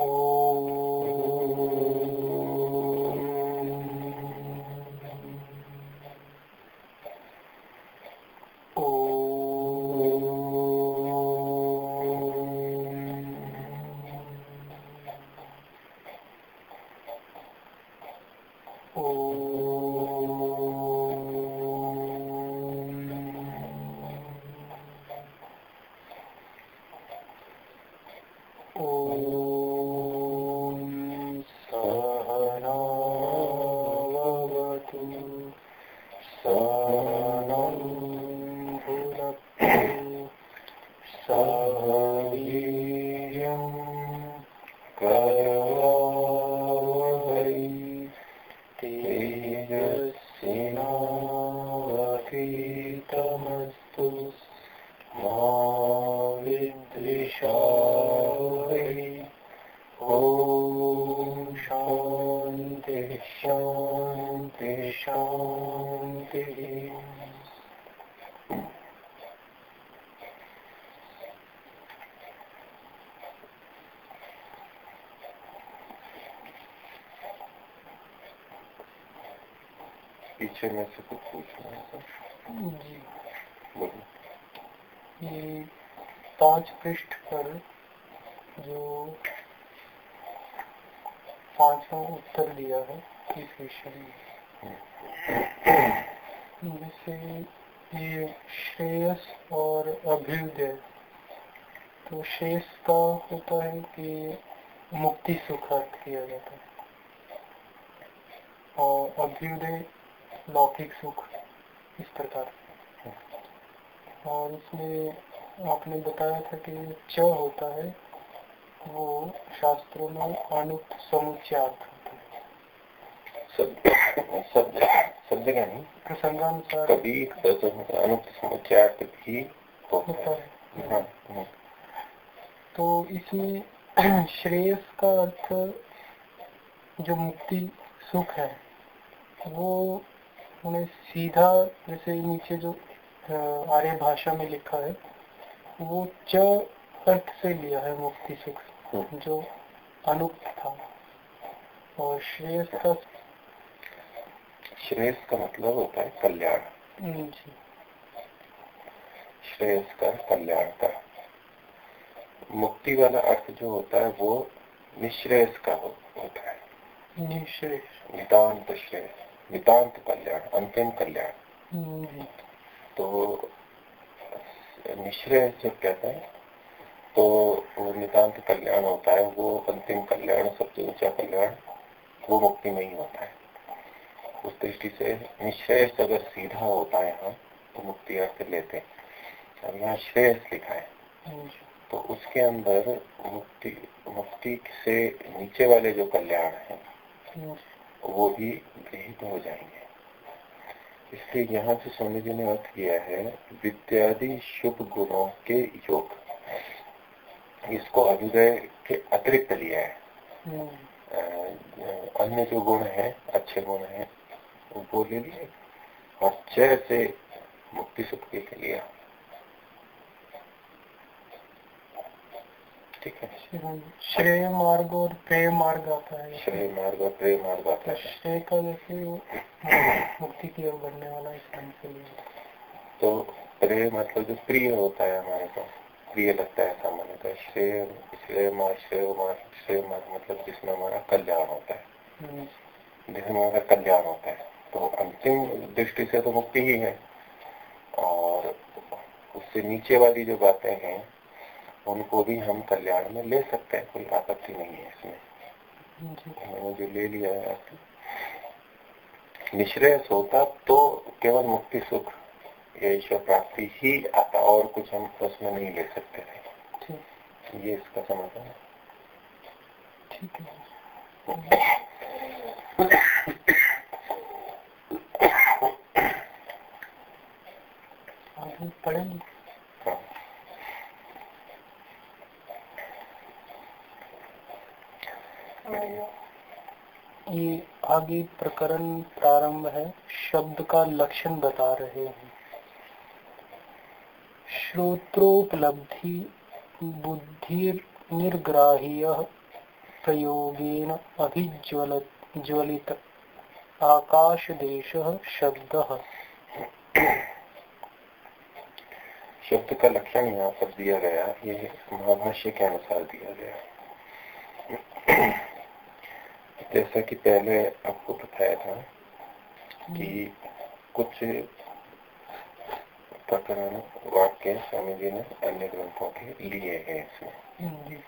Oh. पीछे में से कुछ पूछना है ये पाँच पृष्ठ पर जो पांचवा उत्तर दिया है इस विषय में। जैसे ये श्रेयस और अभ्युदय। तो शेष का होता है कि मुक्ति सुख अर्थ किया जाता है। और अभ्युदय लौकिक सुख इस प्रकार। और इसमें आपने बताया था कि च होता है वो शास्त्रों में अनुक्त समुच्चार्थ होता है। सब सब जगह नहीं। प्रसंगानुसार। कभी अनुक्त समुच्चार्थ भी होता है। हाँ, हाँ। तो इसमें श्रेयस का अर्थ जो मुक्ति सुख है वो उन्हें सीधा जैसे नीचे जो आर्य भाषा में लिखा है वो च अर्थ से लिया है मुक्ति सुख हम्म। जो अनुक्त था। और श्रेयस का श्रेयस का मतलब होता है कल्याण। हम्म, श्रेयस का कल्याण का। मुक्ति वाला अर्थ जो होता है वो निश्रेयस का हो, होता है। निश्रेयस। नितान्त श्रेयस। नितांत कल्याण अंतिम कल्याण हम्म। तो निश्रय जब कहते हैं तो वो नितांत कल्याण होता है वो अंतिम कल्याण सबसे ऊँचा कल्याण वो मुक्ति में ही होता है उस दृष्टि से निश्चय अगर सीधा होता है यहाँ तो मुक्ति अर्थ लेते हैं अब यहाँ श्रेयस लिखा है हम्म। तो उसके अंदर मुक्ति मुक्ति से नीचे वाले जो कल्याण है हम्म। वो भी गृहित हो जाएँगे। इसलिए यहाँ से स्वामी जी ने अर्थ किया है विद्यादि शुभ गुणों के योग। इसको अभ्युदय के अतिरिक्त लिया है। हम्म। अन्य जो गुण है अच्छे गुण है वो ले लिए और चय से मुक्ति सुख के लिया ठीक है। श्रेय मार्ग और प्रेम मार्ग आता है। श्रेय मार्ग और प्रेम मार्ग आता है। श्रेय का जैसे मुक्ति की ओर बढ़ने वाला इस ढंग से तो प्रेम मतलब जो प्रिय होता है हमारे को प्रिय लगता है सामान्यतः श्रेय श्रेय मार्ग श्रेय मार्ग श्रेय मार्ग मतलब जिसमें हमारा कल्याण होता है। हम्म। जिसमें हमारा कल्याण होता है। तो अंतिम दृष्टि से तो मुक्ति ही है। और उससे नीचे वाली जो बातें हैं उनको भी हम कल्याण में ले सकते हैं कोई आपत्ति नहीं है इसमें। मैंने जो ले लिया है निश्रेयस होता तो केवल मुक्ति सुख या ईश्वर प्राप्ति ही आता और कुछ हम उसमें नहीं ले सकते थे। ये इसका समाधान है। ठीक है। पढ़ेंगे। ये आगे प्रकरण प्रारंभ है। शब्द का लक्षण बता रहे हैं। श्रोत्रोपलब्धि बुद्धि निर्ग्राह्य प्रयोगेन अभिज्वल ज्वलित। आकाशदेशः शब्दः। शब्द का लक्षण यहाँ पर दिया गया ये महाभाष्य के अनुसार दिया गया जैसा कि पहले आपको बताया था कि कुछ प्रकरण वाक्य स्वामी जी ने अन्य ग्रंथों के लिए हैं इसमें।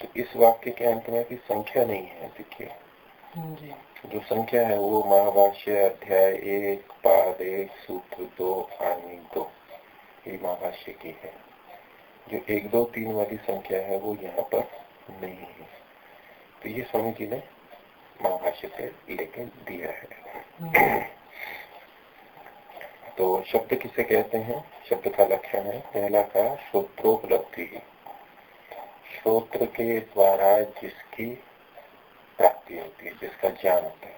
तो इस वाक्य के अंत में भी संख्या नहीं है देखिए। जो संख्या है वो महाभाष्य अध्याय एक पाद एक सूत्र दो आनी दो ये महाभाष्य की है। जो एक दो तीन वाली संख्या है वो यहाँ पर नहीं है। तो ये स्वामी जी ने महाभाष्य से लेके दिया है। तो शब्द किसे कहते हैं? शब्द का लक्षण है पहला का श्रोत्रोपलब्धि। श्रोत्र के द्वारा जिसकी प्राप्ति होती है जिसका ज्ञान होता है।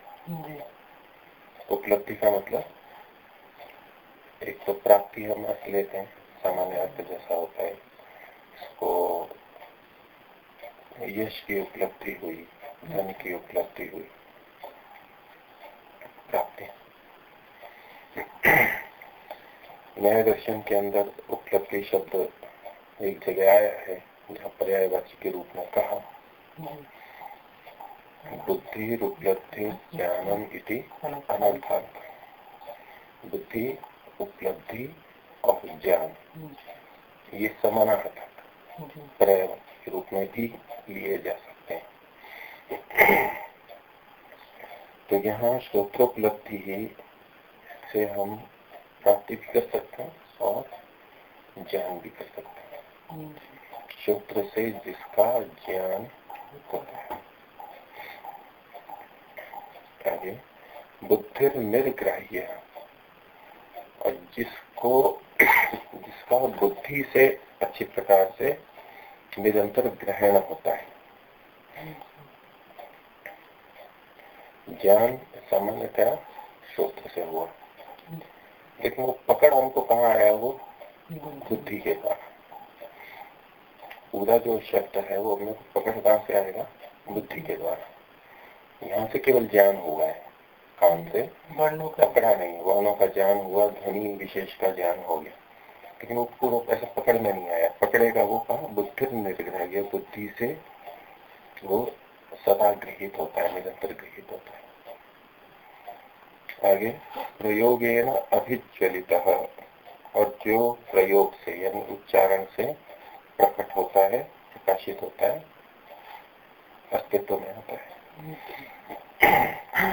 उपलब्धि का मतलब एक तो प्राप्ति हम अर्थ लेते हैं सामान्य अर्थ जैसा होता है इसको यश की उपलब्धि हुई, धन की उपलब्धि हुई। प्राप्ति। न्याय दर्शन के अंदर उपलब्धि शब्द एक जगह आया है, जहाँ पर्यायवाची के रूप में कहा। बुद्धि, उपलब्धि, ज्ञानम इति अनर्थात बुद्धि, उपलब्धि और ज्ञान। ये समानार्थक पर्याय के रूप में भी लिए जा सकते हैं। तो यहाँ श्रोत्रोपलब्धि ही से हम प्राप्ति भी कर सकते हैं और ज्ञान भी कर सकते हैं। श्रोत्र से जिसका ज्ञान होता है। आगे बुद्धि निर्ग्राह्य। और जिसको, जिसका बुद्धि से अच्छी प्रकार से निरंतर ग्रहण होता है। ज्ञान सामान्यतः श्रोत्र से हुआ। लेकिन वो पकड़ हमको कहाँ आया वो? बुद्धि के द्वारा पूरा जो शब्द है वो अपने पकड़ कहाँ से आएगा? बुद्धि के द्वारा। यहाँ से केवल ज्ञान हुआ है कान से। वर्णों का। पकड़ा नहीं वर्णों का ज्ञान हुआ ध्वनि विशेष का ज्ञान हो गया। लेकिन उसको वो ऐसा पकड़ में नहीं आया। पकड़ेगा वो कहा? बुद्धि निर्ग्रह। बुद्धि से वो सदा गृहित होता है, निरंतर गृहित होता है। आगे प्रयोग अभिज्वलित। और जो प्रयोग से, यानी उच्चारण से प्रकट होता है, प्रकाशित होता है, अस्तित्व में होता है।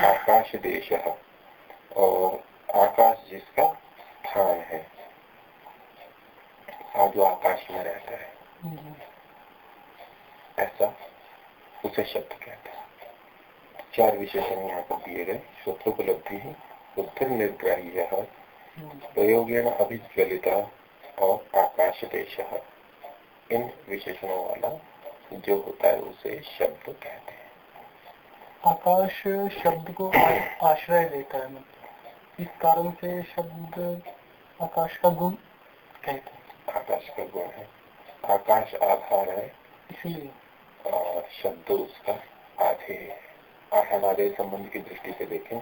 आकाश देश और आकाश जिसका स्थान है। और जो आकाश में रहता है। ऐसा उसे शब्द कहते हैं। चार विशेषण यहाँ पर दिए गए। श्रोत्रोपलब्धि बुद्धि निर्ग्राह्य प्रयोगेण अभिज्वलिता और आकाश देश इन विशेषणों वाला जो होता है उसे शब्द कहते हैं। आकाश शब्द को आश्रय देता है मतलब। इस कारण से शब्द आकाश का गुण कहते हैं। आकाश का गुण है। आकाश आधार है। इसलिए शब्द उसका आधे आधार आधे संबंध की दृष्टि से देखें।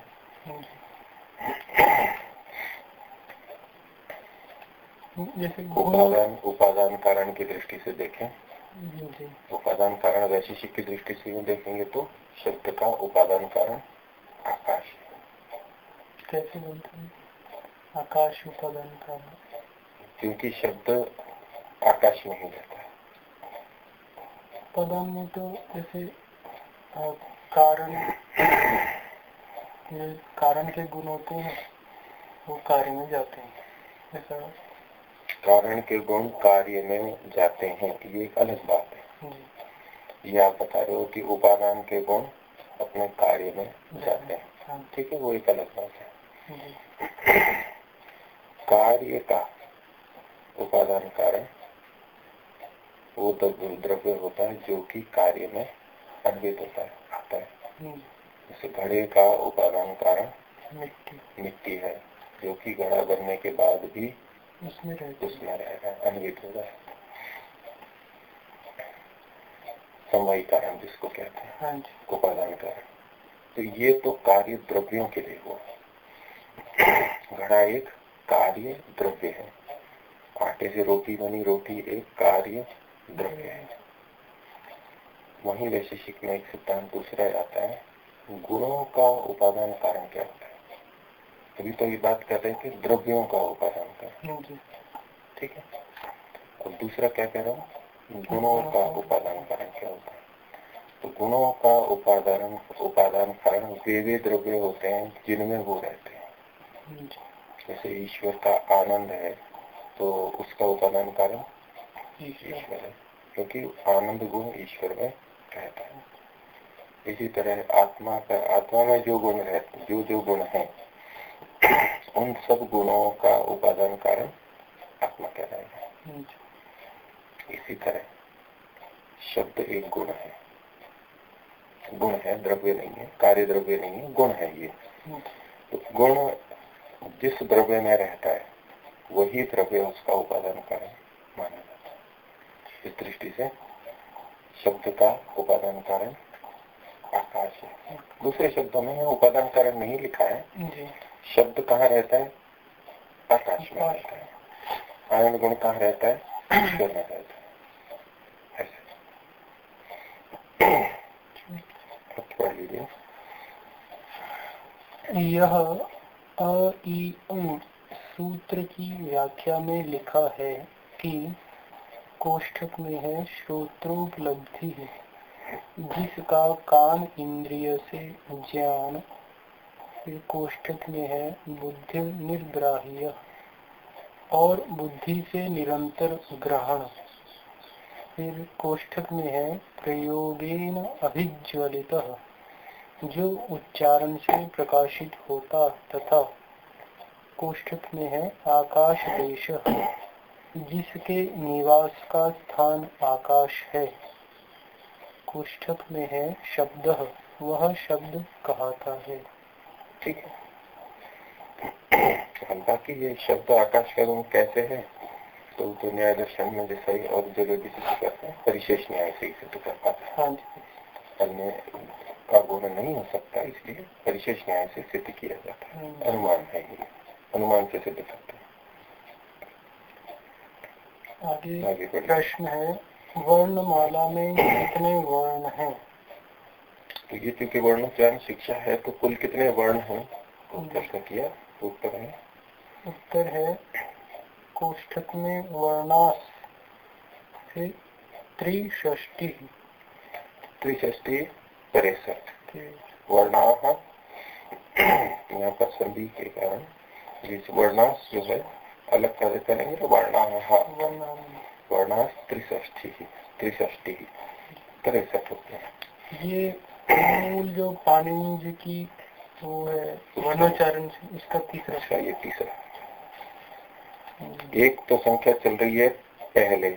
जैसे उपादान उपादान कारण की दृष्टि से देखें। उपादान कारण वैशिष्ट की दृष्टि से देखेंगे तो शब्द का उपादान कारण आकाश कैसे बोलते हैं? आकाश उपादान कारण। क्योंकि शब्द आकाश में ही रहता है। उपादान में तो जैसे कारण ये कारण के गुण होते हैं वो कार्य में जाते हैं। ऐसा कारण के गुण कार्य में जाते हैं ये एक अलग बात है। ये आप बता रहे हो कि उपादान के गुण अपने कार्य में जाते हैं। हाँ। ठीक है वो एक अलग बात है। कार्य का उपादान कारण वो द्रव्य होता है जो कि कार्य में अन्वित होता है आता है। हम्म। जैसे घड़े का उपादान कारण मिट्टी। मिट्टी है जो कि घड़ा बनने के बाद भी उसमें रहेगा अन्वित होगा समवायी कारण जिसको कहते हैं। हाँ उपादान कारण तो ये तो कार्य द्रव्यों के लिए हुआ। घड़ा एक कार्य द्रव्य है। आटे से रोटी बनी रोटी एक कार्य द्रव्य है। वही वैशेषिक में एक सिद्धांत दूसरा आता है गुणों का उपादान कारण क्या होता है? अभी तो ये बात कर रहे हैं कि द्रव्यों का उपादान कारण। हाँ ठीक है? और दूसरा क्या कह रहा हूँ? गुणों का उपादान कारण क्या होता है? तो गुणों का उपादान उपादान कारण वे वे द्रव्य होते हैं जिनमें वो रहते हैं। हाँ जैसे ईश्वर का आनंद है तो उसका उपादान कारण ईश्वर। है क्योंकि आनंद गुण ईश्वर में रहता है। इसी तरह आत्मा का आत्मा में जो गुण रहते जो जो गुण है उन सब गुणों का उपादान कारण आत्मा कहलाएगा हाँ। जी इसी तरह शब्द एक गुण है। गुण है द्रव्य नहीं है कार्य द्रव्य नहीं है गुण है ये। हाँ तो गुण जिस द्रव्य में रहता है वही द्रव्य उसका उपादान कारण माना जाता है। इस दृष्टि से शब्द का उपादान कारण आकाश है। दूसरे शब्दों में उपादान कारण नहीं लिखा है। जी। शब्द कहाँ रहता है? आकाश में रहता है। आनंद गुण कहाँ रहता है? ईश्वर में रहता है। ऐसे। पढ़ लीजिए। यह अ सूत्र की व्याख्या में लिखा है कि कोष्ठक में है, श्रोत्रोपलब्धि है। जिसका कान इंद्रिय से ज्ञान, फिर कोष्ठक में है बुद्धि निर्ग्राह्य और बुद्धि से निरंतर ग्रहण। फिर कोष्ठक में है प्रयोगेन अभिज्वलित, जो उच्चारण से प्रकाशित होता तथा कोष्ठक में है आकाश देश जिसके निवास का स्थान आकाश है। कोष्ठक में है शब्द वह शब्द कहता है। ठीक है। बाकी ये शब्द आकाश का गुण कैसे है? तो तो न्याय दर्शन में जैसा ही और जगह भी सिद्ध करते हैं परिशेष न्याय से ही सिद्ध कर पाते हैं। हाँ जी। अन्य का गुण नहीं हो सकता इसलिए परिशेष न्याय से सिद्ध किया जाता है। हम्म। अनुमान है ये। अनुमान से सिद्ध करते हैं। आगे प्रश्न है वर्णमाला में कितने वर्ण हैं? तो ये चूँकि वर्णोच्चारण शिक्षा है तो कुल कितने वर्ण हैं? प्रश्न किया तो उत्तर है। उत्तर है कोष्ठक में वर्णास से त्रिष्टि त्रिष्टि तिरसठ वर्णा यहाँ पर संधि के कारण वर्णास जो है अलग कर करेंगे तो वर्णा वर्णास त्रिष्टि त्रिष्टि तिरसठ होते हैं। ये मूल जो पाणिनि जी की वो है वर्णोच्चारण इसका तीसरा। अच्छा ये तीसरा। एक तो संख्या चल रही है पहले।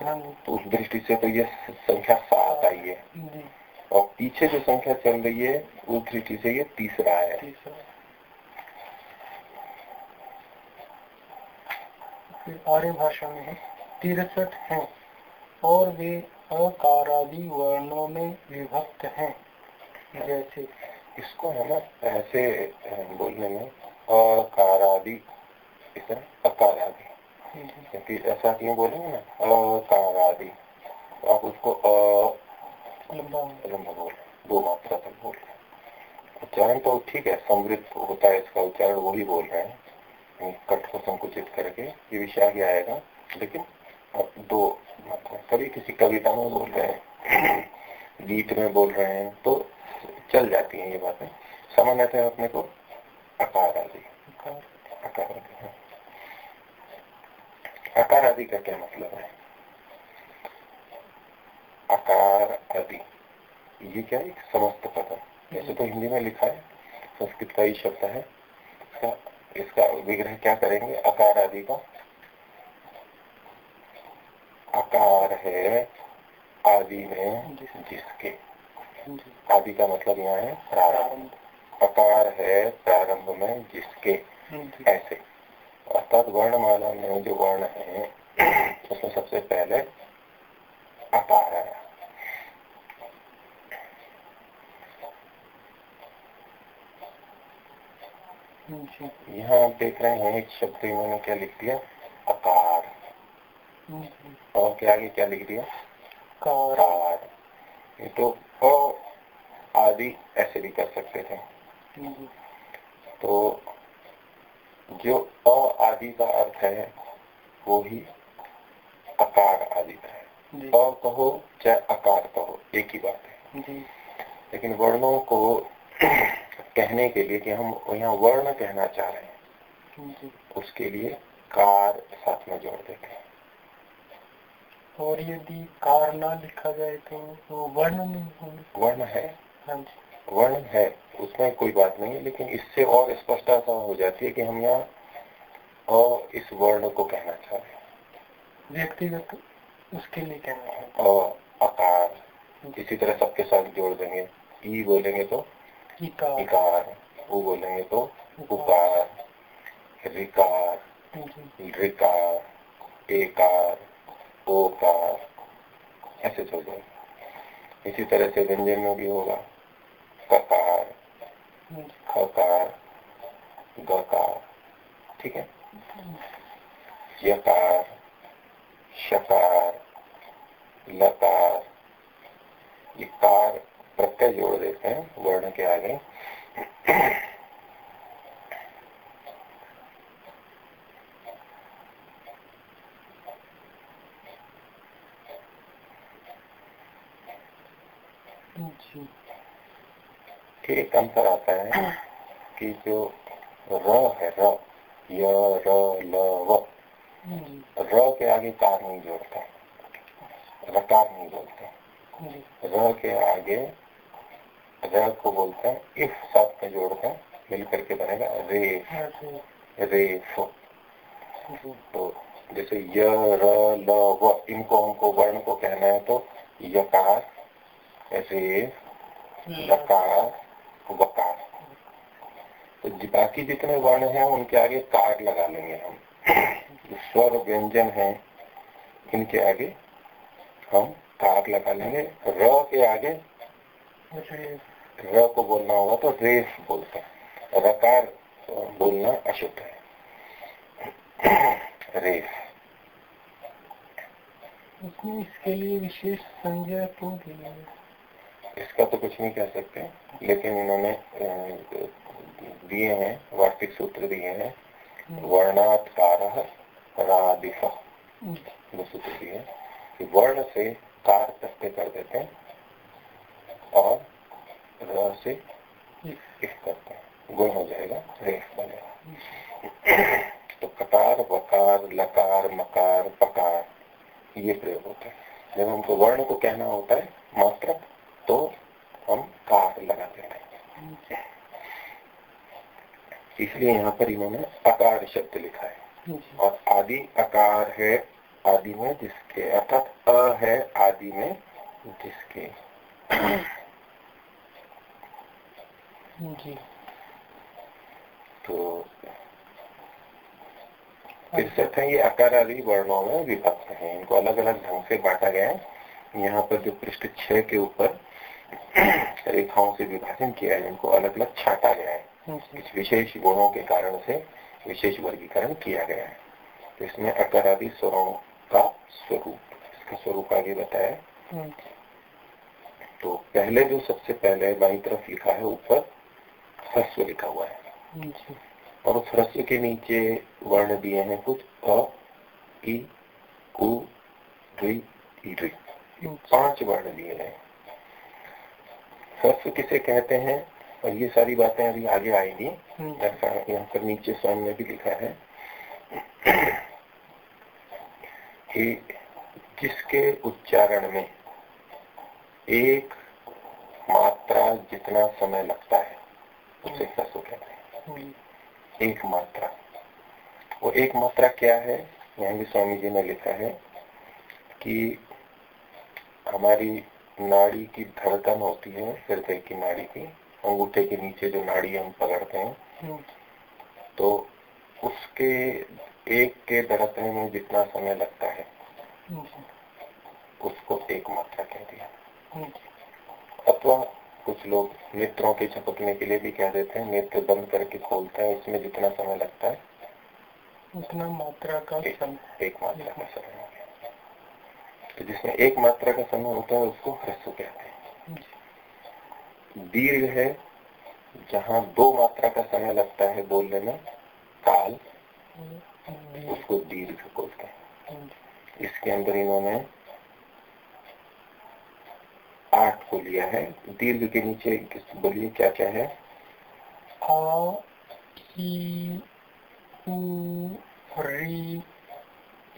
हाँ। तो उस दृष्टि से तो ये संख्या सात आई है। और पीछे जो संख्या चल रही है उस दृष्टि से ये तीसरा है। तीसरा। आर्य भाषा में है तिरसठ हैं और वे अकारादि वर्णों में विभक्त हैं। जैसे इसको है ना ऐसे बोलने में अकारादि इस अकारादि। क्योंकि ऐसा क्यों बोलेंगे ना अकारादि। तो आप उसको लंबा लंबा बोल दो मात्रा तक बोल। रहे हैं उच्चारण तो ठीक है समृद्ध होता है इसका उच्चारण वही बोल रहे हैं। कट को संकुचित करके ये विषय आगे आएगा। लेकिन दो कभी किसी कविता में बोल रहे हैं, गीत में बोल रहे हैं तो चल जाती है ये बातें। सामान्यतः अपने को आकार आदि। आकार आदि हाँ। आदि का क्या मतलब है? आकार आदि। ये क्या है? समस्त पद जैसे तो हिंदी में लिखा है, संस्कृत का ही शब्द है। इसका इसका विग्रह क्या करेंगे? आकार आदि का। आकार है आदि में जिसके। आदि का मतलब यहाँ है प्रारंभ। आकार है प्रारंभ में जिसके। ऐसे। अर्थात वर्णमाला में जो वर्ण है, उसमें सबसे पहले आकार आया जी यहाँ आप देख रहे हैं एक शब्द इन्होंने क्या लिख दिया? अकार। और के आगे क्या लिख दिया? कार। ये तो अ आदि ऐसे भी कर सकते थे। तो जो अ आदि का अर्थ है वो ही अकार आदि का है। अ कहो चाहे अकार कहो एक ही बात है। जी। लेकिन वर्णों को कहने के लिए कि हम यहाँ वर्ण कहना चाह रहे हैं। उसके लिए कार साथ में जोड़ देते हैं। और यदि कार ना लिखा जाए तो वो वर्ण नहीं होंगे। वर्ण है। हाँ जी। वर्ण है उसमें कोई बात नहीं है लेकिन इससे और स्पष्टता हो जाती है कि हम यहाँ अ इस वर्ण को कहना चाह रहे हैं। व्यक्तिगत उसके लिए कहना है। अ अकार इसी तरह सबके साथ जोड़ देंगे। ई बोलेंगे तो इकार उ बोलेंगे तो उकार रिकार जी ऋकार एकार ओकार ऐसे चल इसी तरह से व्यंजन में भी होगा ककार खकार गकार ठीक है यकार शकार लकार ये कार प्रत्यय जोड़ देते हैं वर्ण के आगे। एक अंतर आता है कि जो र है र य र ल व। र के आगे कार नहीं जोड़ते। रकार नहीं बोलते जी र के आगे र को बोलते हैं इफ़ साथ में जोड़ते हैं, मिल करके बनेगा रे ऐसे रे फो तो जैसे य, र, ल, व, इनको हमको वर्ण को कहना है तो यकार रे लकार, वकार। तो बाकी जितने वर्ण हैं, उनके आगे कार लगा लेंगे हम। स्वर व्यंजन है, इनके आगे हम कार लगा लेंगे। र के आगे ऐसे र को बोलना होगा तो रेस बोलते हैं रकार बोलना अशुद्ध है रेस इसमें इसके लिए विशेष संज्ञा क्यों दी इसका तो कुछ नहीं कह सकते लेकिन इन्होंने दिए हैं वार्षिक सूत्र दिए हैं वर्णात कार रादिफ वो सूत्र दिए वर्ण से कार कर देते हैं और र से करते हैं गुण हो जाएगा रेफ बनेगा। तो ककार वकार, लकार, मकार, पकार, ये प्रयोग होता है। जब हमको वर्ण को कहना होता है मात्रक तो हम कार लगा देते हैं। इसलिए यहाँ पर इन्होंने अकार शब्द लिखा है। और आदि अकार है, आदि में जिसके, अर्थात अ है आदि में जिसके। जी। तो ये वर्णों में विभक्त हैं। इनको अलग अलग ढंग से बांटा गया है। यहाँ पर जो पृष्ठ छह के ऊपर रेखाओं से विभाजन किया है इनको अलग अलग छाटा गया है। इस विशेष गुणों के कारण से विशेष वर्गीकरण किया गया है। तो इसमें अकार आदि स्वरों का स्वरूप इसका स्वरूप आगे बताया। तो पहले जो सबसे पहले बाई तरफ़ लिखा है ऊपर ह्रस्व लिखा हुआ है। और उस ह्रस्व के नीचे वर्ण दिए हैं कुछ अ ई पाँच वर्ण दिए हैं। ह्रस्व किसे कहते हैं? और ये सारी बातें अभी आगे आएँगी। ऐसा यहाँ पर नीचे सामने भी लिखा है कि जिसके उच्चारण में एक मात्रा जितना समय लगता है उसे ह्रस्व कहते हैं। एक मात्रा। वो एक मात्रा क्या है? यहाँ भी स्वामी जी ने लिखा है कि हमारी नाड़ी की धड़कन होती है हृदय की नाड़ी की अंगूठे के नीचे जो नाड़ी हम पकड़ते हैं। हम्म, तो उसके एक के धड़कने में जितना समय लगता है उसको एक मात्रा कह दिया। हम्म, अथवा कुछ लोग नेत्रों के झपकने के लिए भी कह देते हैं नेत्र बंद करके खोलते हैं इसमें जितना समय लगता है। उतना मात्रा का एक, समय एक मात्रा का समय तो जिसमें एक मात्रा का समय होता है उसको ह्रस्व कहते हैं। दीर्घ है जहाँ दो मात्रा का समय लगता है बोलने में काल उसको दीर्घ बोलते हैं। इसके अंदर इन्होंने आठ को लिया है। दीर्घ के नीचे किस- बोलिए क्या क्या है? आ ई उ री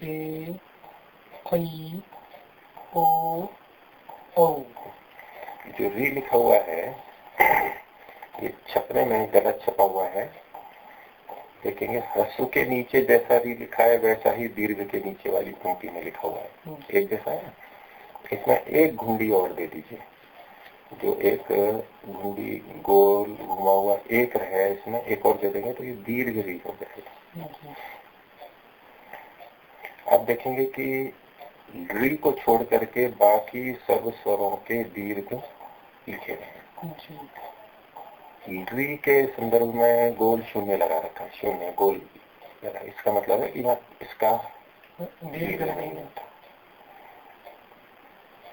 ए ओ औ। जो री लिखा हुआ है ये छपने में गलत छपा हुआ है। देखेंगे हसु के नीचे जैसा री लिखा है वैसा ही दीर्घ के नीचे वाली पंक्ति में लिखा हुआ है। एक जैसा है? इसमें एक घुंडी और दे दीजिए। जो एक घुंडी गोल घुमा हुआ एक है इसमें एक और दे देंगे तो ये दीर्घ री हो जाएगा। आप देखेंगे कि री को छोड़ करके बाकी सब स्वरों के दीर्घ लिखे गए हैं। री के संदर्भ में गोल शून्य लगा रखा है, शून्य गोल लगा इसका मतलब है कि इसका दीर्घ नहीं होता।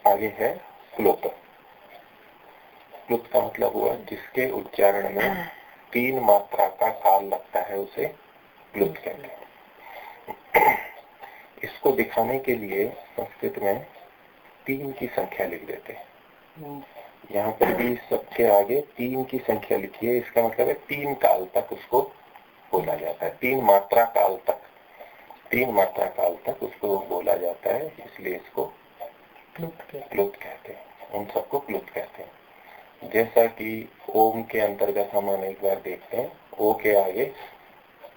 आगे है प्लुत प्लुत का मतलब हुआ जिसके उच्चारण में तीन मात्रा का काल लगता है उसे प्लुत कहते हैं। इसको दिखाने के लिए संस्कृत में तीन की संख्या लिख देते हैं। यहाँ पर भी सबके आगे तीन की संख्या लिखी है इसका मतलब है तीन काल तक उसको बोला जाता है। तीन मात्रा काल तक तीन मात्रा काल तक उसको बोला जाता है इसलिए इसको प्लुत के प्लुत कहते हैं। उन सबको क्लुप्त कहते हैं। जैसा कि ओम के अंतर्गत हम अनेक बार देखते हैं, ओ के आगे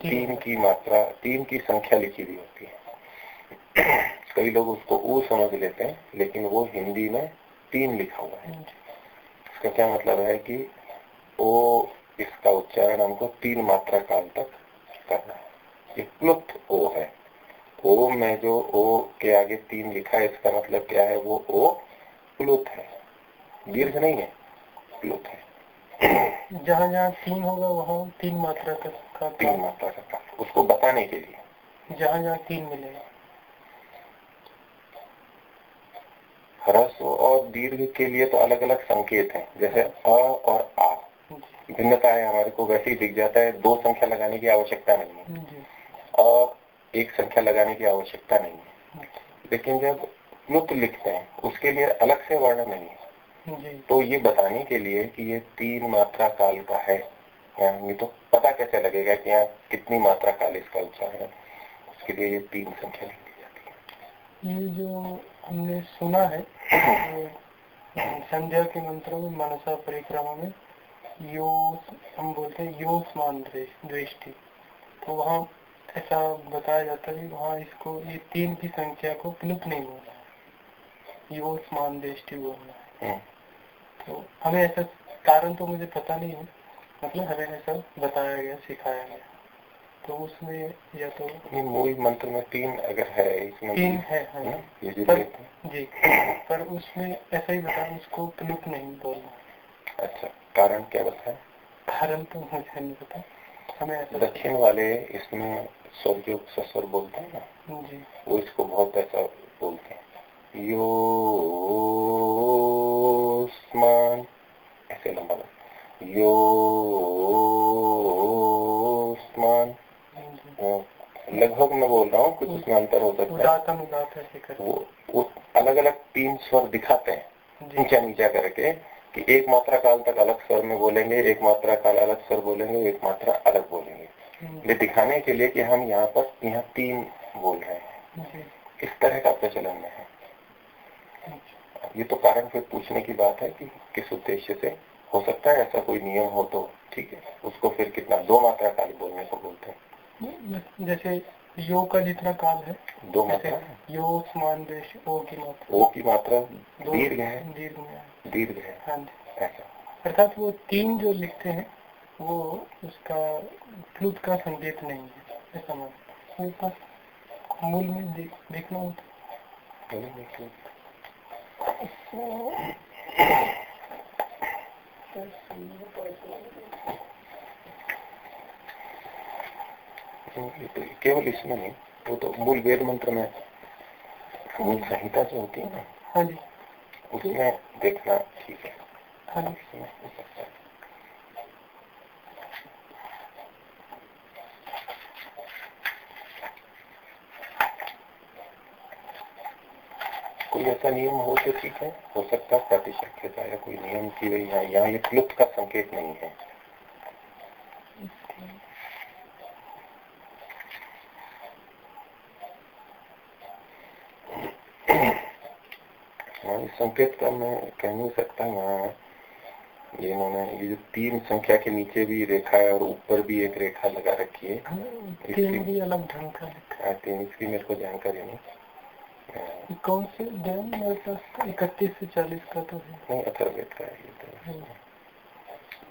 तीन की मात्रा, तीन की संख्या लिखी हुई होती है। कई लोग उसको ओ समझ लेते हैं, लेकिन वो हिंदी में तीन लिखा हुआ है। इसका क्या मतलब है कि ओ, इसका उच्चारण हमको तीन मात्रा काल तक करना है। ये प्लुत ओ है। ओ में जो ओ के आगे तीन लिखा है इसका मतलब क्या है? वो ओ प्लुत है। दीर्घ नहीं है प्लुत है। जहाँ जहाँ तीन होगा वहाँ तीन मात्रा तक का तीन मात्रा का काल उसको बताने के लिए। जहाँ जहाँ तीन मिलेगा। ह्रस्व और दीर्घ के लिए तो अलग अलग संकेत हैं जैसे अ और आ। भिन्नता है हमारे को वैसे ही दिख जाता है। दो संख्या लगाने की आवश्यकता नहीं है। अ एक संख्या लगाने की आवश्यकता नहीं है। लेकिन जब प्लुत लिखते हैं उसके लिए अलग से वर्ण नहीं है। तो ये बताने के लिए कि ये तीन मात्रा काल का है। नहीं तो पता कैसे लगेगा कि यहाँ कितनी मात्रा काल इसका उच्चारण है? उसके लिए ये तीन संख्या लिख दी जाती है। ये जो हमने सुना है संध्या के मंत्रों में मनसा परिक्रमा में यो हम बोलते हैं यो समान दृष्टि तो वहाँ ऐसा बताया जाता है कि वहाँ इसको ये तीन की संख्या को प्लुप नहीं बोलना है। यो समान दृष्टि बोलना है। हम्म, तो हमें ऐसा कारण तो मुझे पता नहीं है। मतलब हमें ऐसा बताया गया सिखाया गया। तो उसमें या तो ये मूल मंत्र में तीन अगर है इसमें तीन है हाँ। ये पर जी। पर उसमें ऐसा ही बताया उसको प्लुप नहीं बोलना अच्छा कारण क्या बताया? कारण तो मुझे नहीं पता। हमें दक्षिण वाले इसमें स्वर जो सस्वर बोलते हैं ना वो इसको बहुत ऐसा बोलते हैं। यो स्मान ऐसे लंबा लंबा यो स्मान लगभग मैं बोल रहा हूँ कुछ उसमें अंतर हो सकता है। वो वो अलग अलग तीन स्वर दिखाते हैं नीचा नीचा करके कि एक मात्रा काल तक अलग स्वर में बोलेंगे एक मात्रा काल अलग स्वर बोलेंगे एक मात्रा अलग ये दिखाने के लिए कि हम यहाँ पर यहाँ तीन बोल रहे हैं। इस तरह का प्रचलन में है। ये तो कारण फिर पूछने की बात है कि किस उद्देश्य से हो सकता है ऐसा कोई नियम हो तो ठीक है उसको फिर कितना दो मात्रा काल बोलने को बोलते हैं। जैसे यो का जितना काल है दो मात्रा। यो समान देश ओ की मात्रा। ओ की मात्रा दीर्घ है। दीर्घ है। दीर्घ है। हाँ ऐसा। अर्थात वो तीन जो लिखते हैं वो उसका प्लुत का संकेत नहीं है ऐसा मान मूल में देख, देखना हो। तो केवल इसमें नहीं वो तो मूल वेद मंत्र में मूल संहिता जो होती है ना? हाँ जी। उसमें देखना ठीक है। हाँ जी। कोई ऐसा नियम हो तो ठीक है। हो सकता है प्रतिशत या कोई नियम की यहाँ यहाँ ये क्लुप्त का संकेत नहीं है। हाँ इस संकेत का मैं कह नहीं सकता। यहाँ ये इन्होंने ये जो तीन संख्या के नीचे भी रेखा है और ऊपर भी एक रेखा लगा रखी है। हाँ, तीन भी अलग ढंग का हाँ, तीन इसकी मेरे को जानकारी नहीं। कौन से मेरे पास इकतीस से चालीस का तो है? नहीं अथर्वेद का है तो हाँ।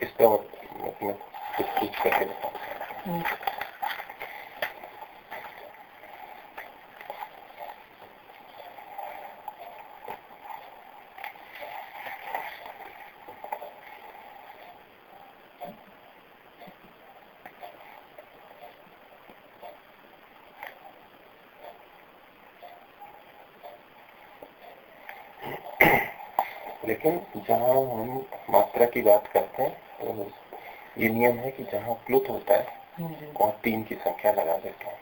इसका मैं कुछ कुछ करके बताऊँ। लेकिन जहाँ हम मात्रा की बात करते हैं तो ये नियम है कि जहाँ प्लुत होता है हम्म, वहाँ तीन की संख्या लगा देते हैं।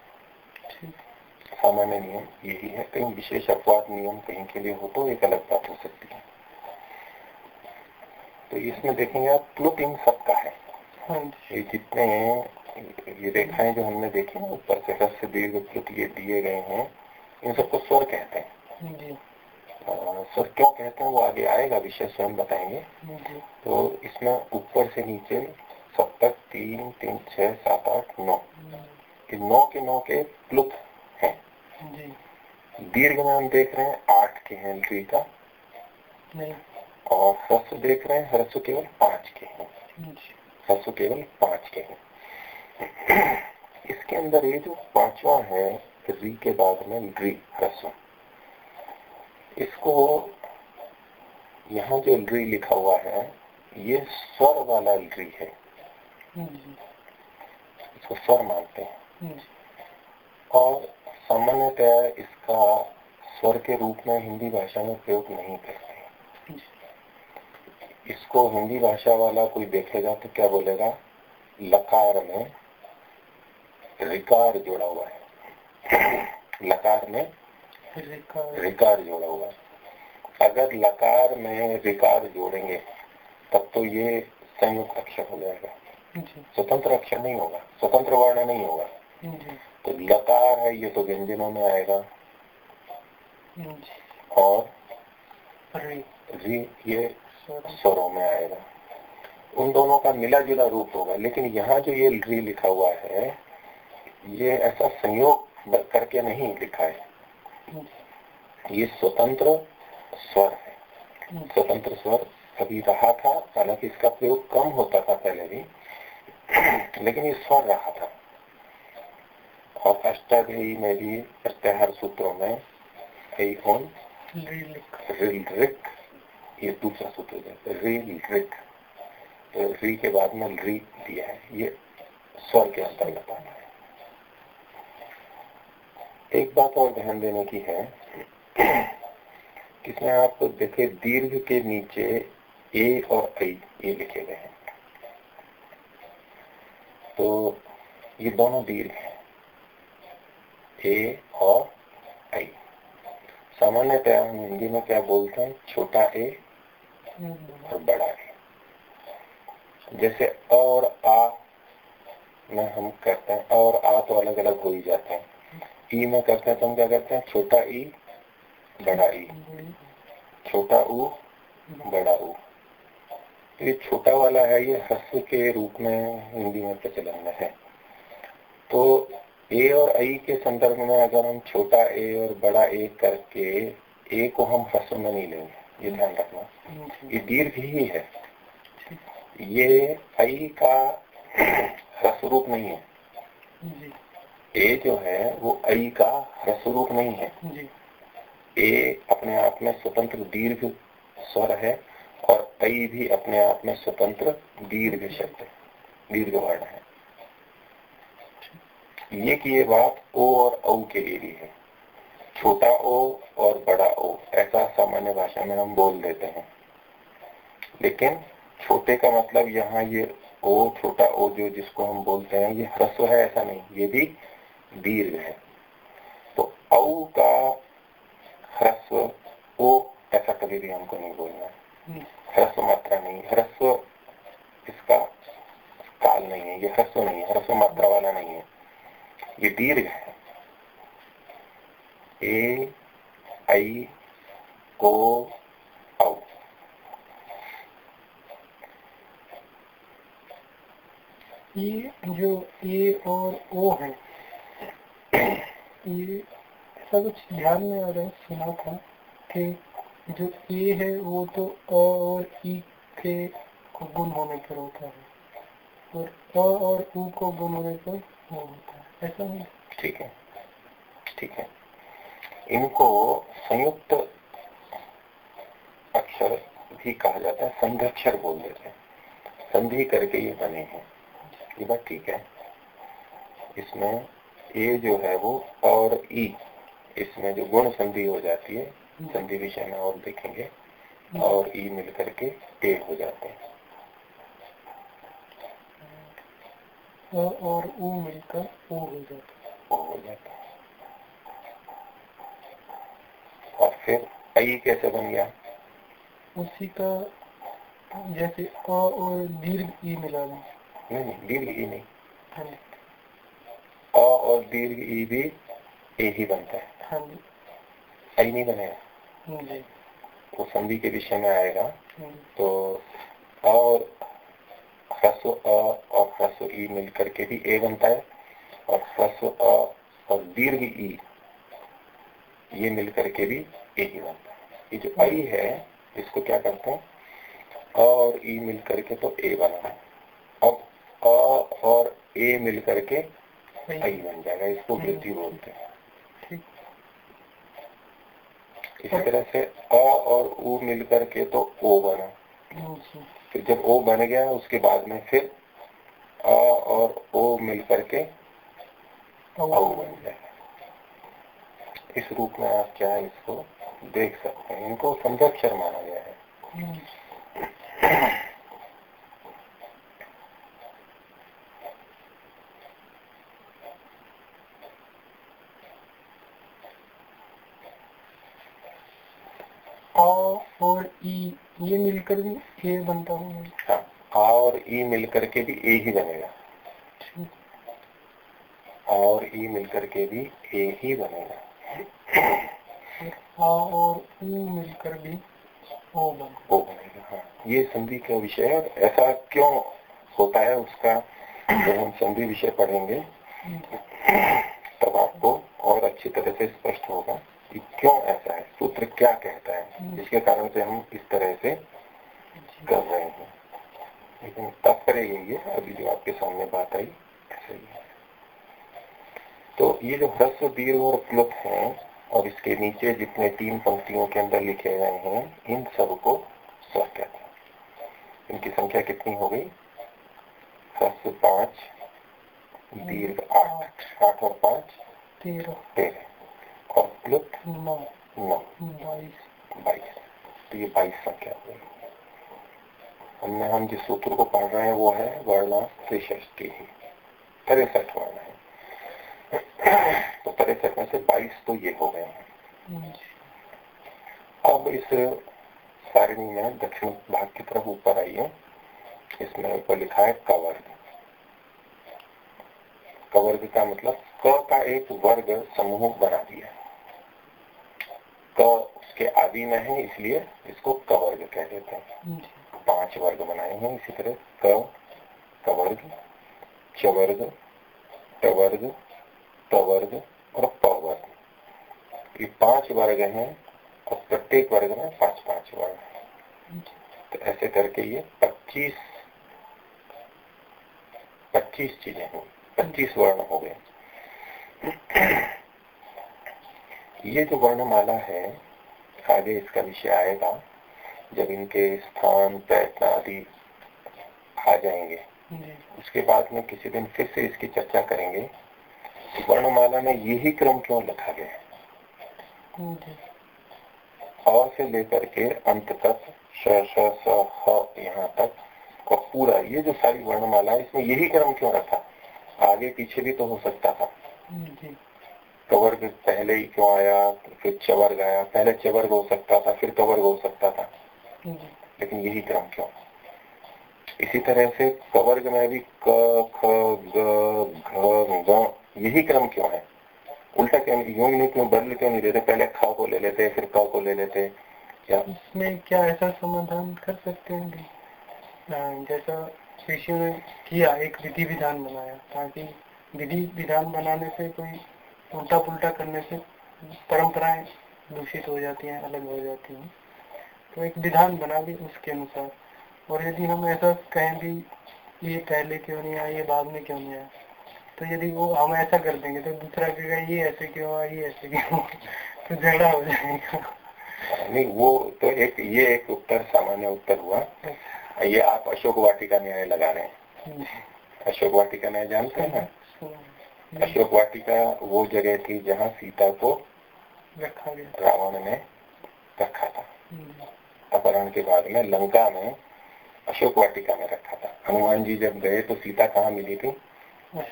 सामान्य नियम यही है कहीं विशेष अपवाद नियम कहीं के लिए हो तो एक अलग बात हो सकती है। तो इसमें देखेंगे आप प्लुत इन सबका है। हाँ ये जितने ये रेखाएँ जो हमने देखी ना ऊपर से रस दीर्घ प्लुत ये दिए गए हैं इन सबको स्वर कहते हैं। स्वर क्यों कहते हैं वो आगे आएगा विषय स्वयं बताएँगे। तो इसमें ऊपर से नीचे सप्तक तीन तीन छह सात आठ नौ। नौ के नौ के प्लुत है। दीर्घ में हम देख रहे हैं आठ के हैं ली का। नहीं और ह्रस्व देख रहे हैं ह्रस्व केवल पाँच के हैं। ह्रस्व केवल पाँच के हैं। इसके अंदर ये जो पांचवा है री के बाद में री ह्रस्व। इसको यहाँ जो री लिखा हुआ है ये स्वर वाला री है। इसको स्वर मानते हैं। और सामान्यतः इसका स्वर के रूप में हिंदी भाषा में प्रयोग नहीं करते इसको हिंदी भाषा वाला कोई देखेगा तो क्या बोलेगा? लकार में रिकार जोड़ा हुआ है। लकार में रिकार जोड़ा हुआ है। अगर लकार में रिकार जोड़ेंगे तब तो ये संयुक्त अक्षर हो जाएगा। स्वतंत्र अक्षर नहीं होगा स्वतंत्र वर्ण नहीं होगा। तो लकार है ये तो व्यंजनों में आएगा। और री। ये स्वरों। में आएगा। उन दोनों का मिला जुला रूप होगा। लेकिन यहाँ जो ये री लिखा हुआ है ये ऐसा संयोग करके नहीं लिखा है। ये स्वतंत्र स्वर है। स्वतंत्र स्वर कभी रहा था, हालाँकि इसका प्रयोग कम होता था पहले भी, लेकिन ये स्वर रहा था। और अष्टाध्यायी में भी प्रत्याहार सूत्रों में लिख रिल रिक ये दूसरा सूत्र है रिल रिक तो री के बाद में री दिया है। ये स्वर के अंतर्गत आता है। एक बात और ध्यान देने की है। कि इसमें आप देखे, दीर्घ के नीचे ए और ऐ ये लिखे गए हैं। तो ये दोनों दीर्घ हैं। ए और ऐ सामान्यतया हम हिंदी में क्या बोलते हैं? छोटा ए और बड़ा ए जैसे और आ में हम करते हैं, और आ तो अलग अलग हो ही जाते हैं। ई में करते हैं तो हम क्या करते हैं? छोटा ई बड़ा ई छोटा ऊ बड़ा ऊ ये छोटा वाला है, ये ह्रस्व के रूप में हिंदी में प्रचलन में है। तो ए और आई के संदर्भ में अगर हम छोटा ए और बड़ा ए करके ए को हम हस्व में नहीं लेंगे, ये ध्यान रखना। ये दीर्घ ही है। ये आई का हस्व रूप नहीं है। ए जो है वो आई का ह्रस्व रूप नहीं है। जी। ए अपने आप में स्वतंत्र दीर्घ स्वर है और ऐ भी अपने आप में स्वतंत्र दीर्घ शब्द दीर्घ वर्ण है। ये की ये बात ओ और औ के लिए भी है। छोटा ओ और बड़ा ओ ऐसा सामान्य भाषा में हम बोल देते हैं। लेकिन छोटे का मतलब यहाँ ये ओ छोटा ओ जो जिसको हम बोलते हैं ये ह्रस्व है ऐसा नहीं। ये भी दीर्घ है। तो औ का ह्रस्व ओ ऐसा कभी भी हमको नहीं बोलना। है ह्रस्व मात्रा नहीं ह्रस्व इसका काल नहीं है ये ह्रस्व नहीं है ह्रस्व मात्रा वाला नहीं है। ये दीर्घ है। ए आई ओ औ। ये जो ए और ओ है ये ऐसा कुछ ध्यान में आ रहा है सुना था कि जो ए है वो तो अ और ई के को गुण होने पर होता है और अ और उ को गुण होने पर वो होता है ऐसा नहीं ठीक है ठीक है इनको संयुक्त अक्षर भी कहा जाता है संध्याक्षर बोल देते हैं संधि करके ये बने हैं ये बात ठीक है इसमें ए जो है वो और ई इसमें जो गुण संधि हो जाती है संधि विषय में और देखेंगे और ई मिल करके ए हो जाते हैं। और उ मिलकर ओ हो जाता है। ओ हो जाता है। और फिर आई कैसे बन गया? उसी का जैसे अ और दीर्घ ई मिला नहीं नहीं दीर्घ ई नहीं। हाँ और दीर्घ ई भी ए ही बनता है। हाँ जी। आई नहीं बनेगा। हाँ जी। वो संधि के विषय में आएगा। हाँ तो और ह्रस्व अ और ह्रस्व ई मिल करके भी ए बनता है और ह्रस्व अ और दीर्घ ई ये मिलकर के भी ए ही बनता है। ये जो आई है इसको क्या करते हैं? और ई मिलकर के तो ए बना है। अब अ और ए मिल करके आई बन जाएगा इसको वृद्धि बोलते हैं इसी तरह से अ और उ मिल करके तो ओ बना फिर जब ओ बन गया उसके बाद में फिर अ और ओ मिल करके औ बन जाएगा इस रूप में आप क्या इसको देख सकते हैं इनको संरक्षर माना गया हाँ जी आ और ई ये मिलकर भी ए बनता हूँ। हाँ आ और ई मिलकर के भी ए ही बनेगा। और ई मिलकर के भी ए ही बनेगा। आ और उ मिलकर भी ओ बन वो बनेगा हाँ। ये संधि का विषय है ऐसा क्यों होता है उसका जब हम संधि विषय पढ़ेंगे तब आपको और अच्छी तरह से स्पष्ट होगा कि क्यों ऐसा है सूत्र क्या कहता है। जिसके कारण से हम इस तरह से कर रहे हैं। लेकिन तात्पर्य यही है अभी जो आपके सामने बात आई सही है तो ये जो ह्रस्व दीर्घ और प्लुत है और इसके नीचे जितने तीन पंक्तियों के अंदर लिखे गए हैं इन सबको स्व कहते हैं। इनकी संख्या कितनी हो गई? ह्रस्व पाँच दीर्घ आठ। आठ और पाँच? तेरह। तेरह। और प्लुत नौ। नौ। बाईस। बाईस तो ये बाईस संख्या हो। गई हम जिस सूत्र को पढ़ रहे हैं, वो है वर्णा त्रिष्टि ही तिरसठ वर्ण है। तो तिरसठ में से बाईस तो ये हो गए हैं। हाँ अब इस सारणी में दक्षिण भाग की तरफ़ ऊपर आइए। इसमें ऊपर लिखा है कवर्ग। कवर्ग का मतलब क का एक वर्ग समूह बना दिया। क उसके आदि में है, इसलिए इसको कवर्ग कह देते हैं पाँच वर्ग बनाए हैं, इसी तरह क, कवर्ग, चवर्ग, टवर्ग तवर्ग और पवर्ग। ये पाँच वर्ग हैं और प्रत्येक वर्ग में पाँच पाँच वर्ग हाँ। तो ऐसे करके ये पच्चीस पच्चीस चीज़ें हुई, पच्चीस वर्ण हो गए। ये जो वर्णमाला है आगे इसका विषय आएगा जब इनके स्थान प्रयत्न आदि आ जाएँगे। उसके बाद में किसी दिन फिर से इसकी चर्चा करेंगे कि वर्णमाला में यही क्रम क्यों लिखा गया है। अ से लेकर के अंत तक यहाँ तक और पूरा ये जो सारी वर्णमाला है इसमें यही क्रम क्यों रखा? आगे पीछे भी तो हो सकता था। कवर्ग पहले ही क्यों आया? फिर चवर्ग आया पहले चवर्ग हो सकता था, फिर कवर्ग हो सकता था। लेकिन यही क्रम क्यों? इसी तरह से कवर्ग में भी क, ख, ग यही क्रम क्यों है? उल्टा क्यों यूँ नहीं, क्यों बदल क्यों नहीं देते? पहले ख को ले लेते, फिर क को ले लेते। क्या इसमें क्या ऐसा समाधान कर सकते हैं जैसा ऋषियों ने किया, एक विधि विधान बनाया, ताकि विधि विधान बनाने से कोई उल्टा पुल्टा करने से परंपराएँ दूषित हो जाती हैं अलग हो जाती हैं। तो एक विधान बना दी उसके अनुसार। और यदि हम ऐसा कहें भी ये पहले क्यों नहीं आया ये बाद में क्यों नहीं आया तो यदि वो हम ऐसा कर देंगे तो दूसरा कहेगा ये ऐसे क्यों आया ये ऐसे क्यों तो झगड़ा हो जाएगा। नहीं वो तो एक ये एक उत्तर सामान्य उत्तर हुआ। ये आप अशोक वाटिका न्याय लगा रहे हैं। अशोक वाटिका न्याय जानते हैं। अशोक वाटिका वो जगह थी जहाँ सीता को रखा गया रावण ने रखा था। अपहरण के बाद में लंका में अशोक वाटिका में रखा था। हनुमान जी जब गए तो सीता कहाँ मिली थी?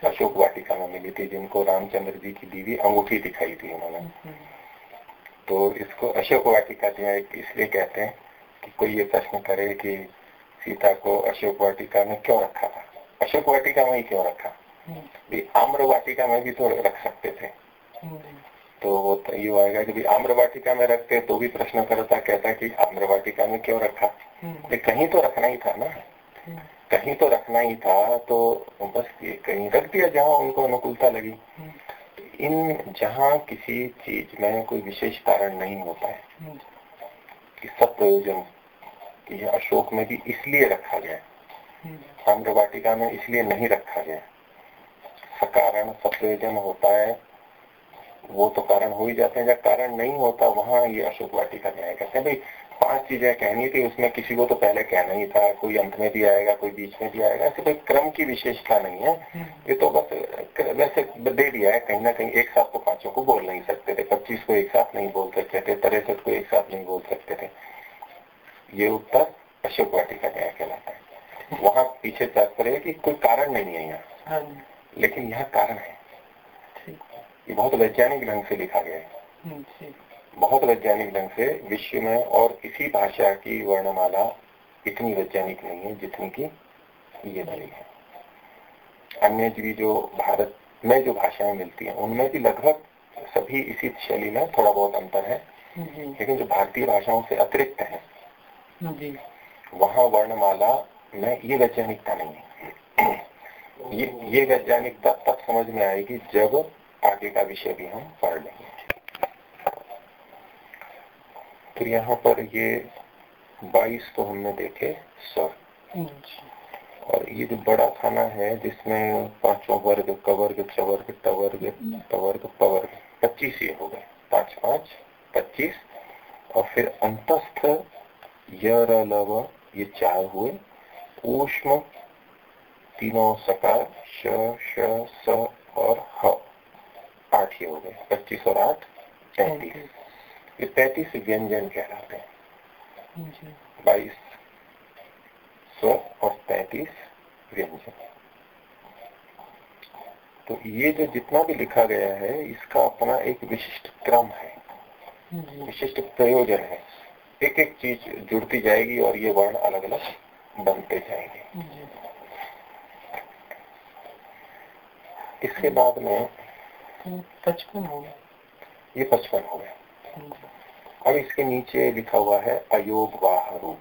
अशोक वाटिका में मिली थी जिनको रामचंद्र जी की बीवी अंगूठी दिखाई थी उन्होंने। तो इसको अशोक वाटिका दिया इसलिए कहते हैं कि कोई ये प्रश्न करे कि सीता को अशोक वाटिका में क्यों रखा था? अशोक वाटिका में ही क्यों रखा? आम्र वाटिका में भी तो रख सकते थे। तो तो ये आएगा कि आम्र वाटिका में रखते तो भी प्रश्न करता, कहता कि आम्र वाटिका में क्यों रखा? कहीं तो रखना ही था ना। कहीं तो रखना ही था तो बस ये कहीं रख दिया जहाँ उनको अनुकूलता लगी। इन जहाँ किसी चीज़ में कोई विशेष कारण नहीं होता है, कि सब प्रयोजन, कि अशोक में भी इसलिए रखा गया आम्र वाटिका में इसलिए नहीं रखा सकारण सप्रयोजन होता है वो तो कारण हो ही जाते हैं। जब कारण नहीं होता वहाँ ये अशोक वाटिका न्याय कहते हैं। भाई पाँच चीज़ें कहनी थी उसमें किसी को तो पहले कहना ही था। कोई अंत में भी आएगा कोई बीच में भी आएगा। ऐसे कोई क्रम की विशेषता नहीं है। ये तो बस वैसे दे दिया है कहीं ना कहीं एक साथ तो पाँचों को बोल नहीं सकते थे। पच्चीस को एक साथ नहीं बोल सकते थे तिरसठ को एक साथ नहीं बोल सकते थे। ये उत्तर अशोक वाटिका न्याय कहलाता है। वहाँ पीछे तात्पर्य कि कोई कारण नहीं है यहाँ। हाँ लेकिन यह कारण है। ये बहुत वैज्ञानिक ढंग से लिखा गया है। हम्म, बहुत वैज्ञानिक ढंग से विश्व में और इसी भाषा की वर्णमाला इतनी वैज्ञानिक नहीं है जितनी की ये वाली है। अन्य भी जो भारत में जो भाषाएँ मिलती हैं उनमें भी लगभग सभी इसी शैली में थोड़ा बहुत अंतर है। लेकिन जो भारतीय भाषाओं से अतिरिक्त है वहाँ वर्णमाला में ये वैज्ञानिकता नहीं है। ये ये वैज्ञानिकता तब समझ में आएगी जब आगे का विषय भी हम पढ़ लेंगे। तो यहाँ पर ये 22 तो हमने देखे सर। और ये जो बड़ा खाना है जिसमें पाँचों वर्ग कवर्ग चवर्ग टवर्ग तवर्ग पवर्ग पच्चीस ये हो गए। पाँच पाँच पच्चीस। और फिर अंतस्थ य लव ये चार हुए। ऊष्म तीनों सकार श श स और ह। आठ ये हो गए पच्चीस और आठ पैंतीस ये पैंतीस व्यंजन कहलाते हैं। बाईस स्व और पैंतीस व्यंजन। तो ये जो जितना भी लिखा गया है इसका अपना एक विशिष्ट क्रम है। विशिष्ट प्रयोजन है। एक एक चीज़ जुड़ती जाएगी और ये वर्ण अलग अलग बनते जाएँगे। इसके बाद में पचपन हो गया। ये पचपन हो गया। अब इसके नीचे लिखा हुआ है अयोग वाह रूप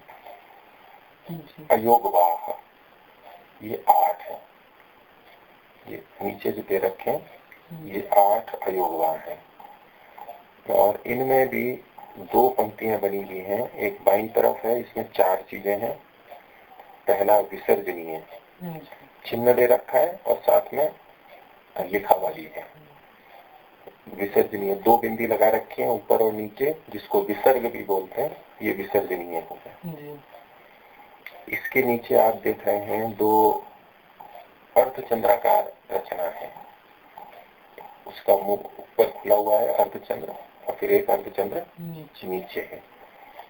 अयोग वाह ये आठ है। ये नीचे जो दे रखे ये आठ अयोग वाह है। और इनमें भी दो पंक्तियाँ बनी हुई हैं। एक बाई तरफ़ है इसमें चार चीज़ें हैं। पहला विसर्जनीय चिन्ह दे रखा है और साथ में लिखा वाली है। विसर्जनीय दो बिंदी लगा रखी है ऊपर और नीचे जिसको विसर्ग भी बोलते हैं ये विसर्जनीय हो गया। इसके नीचे आप देख रहे हैं दो अर्धचंद्राकार रचना है। उसका मुँह ऊपर खुला हुआ है अर्धचंद्र और फिर एक अर्धचंद्र नीचे। नीचे है।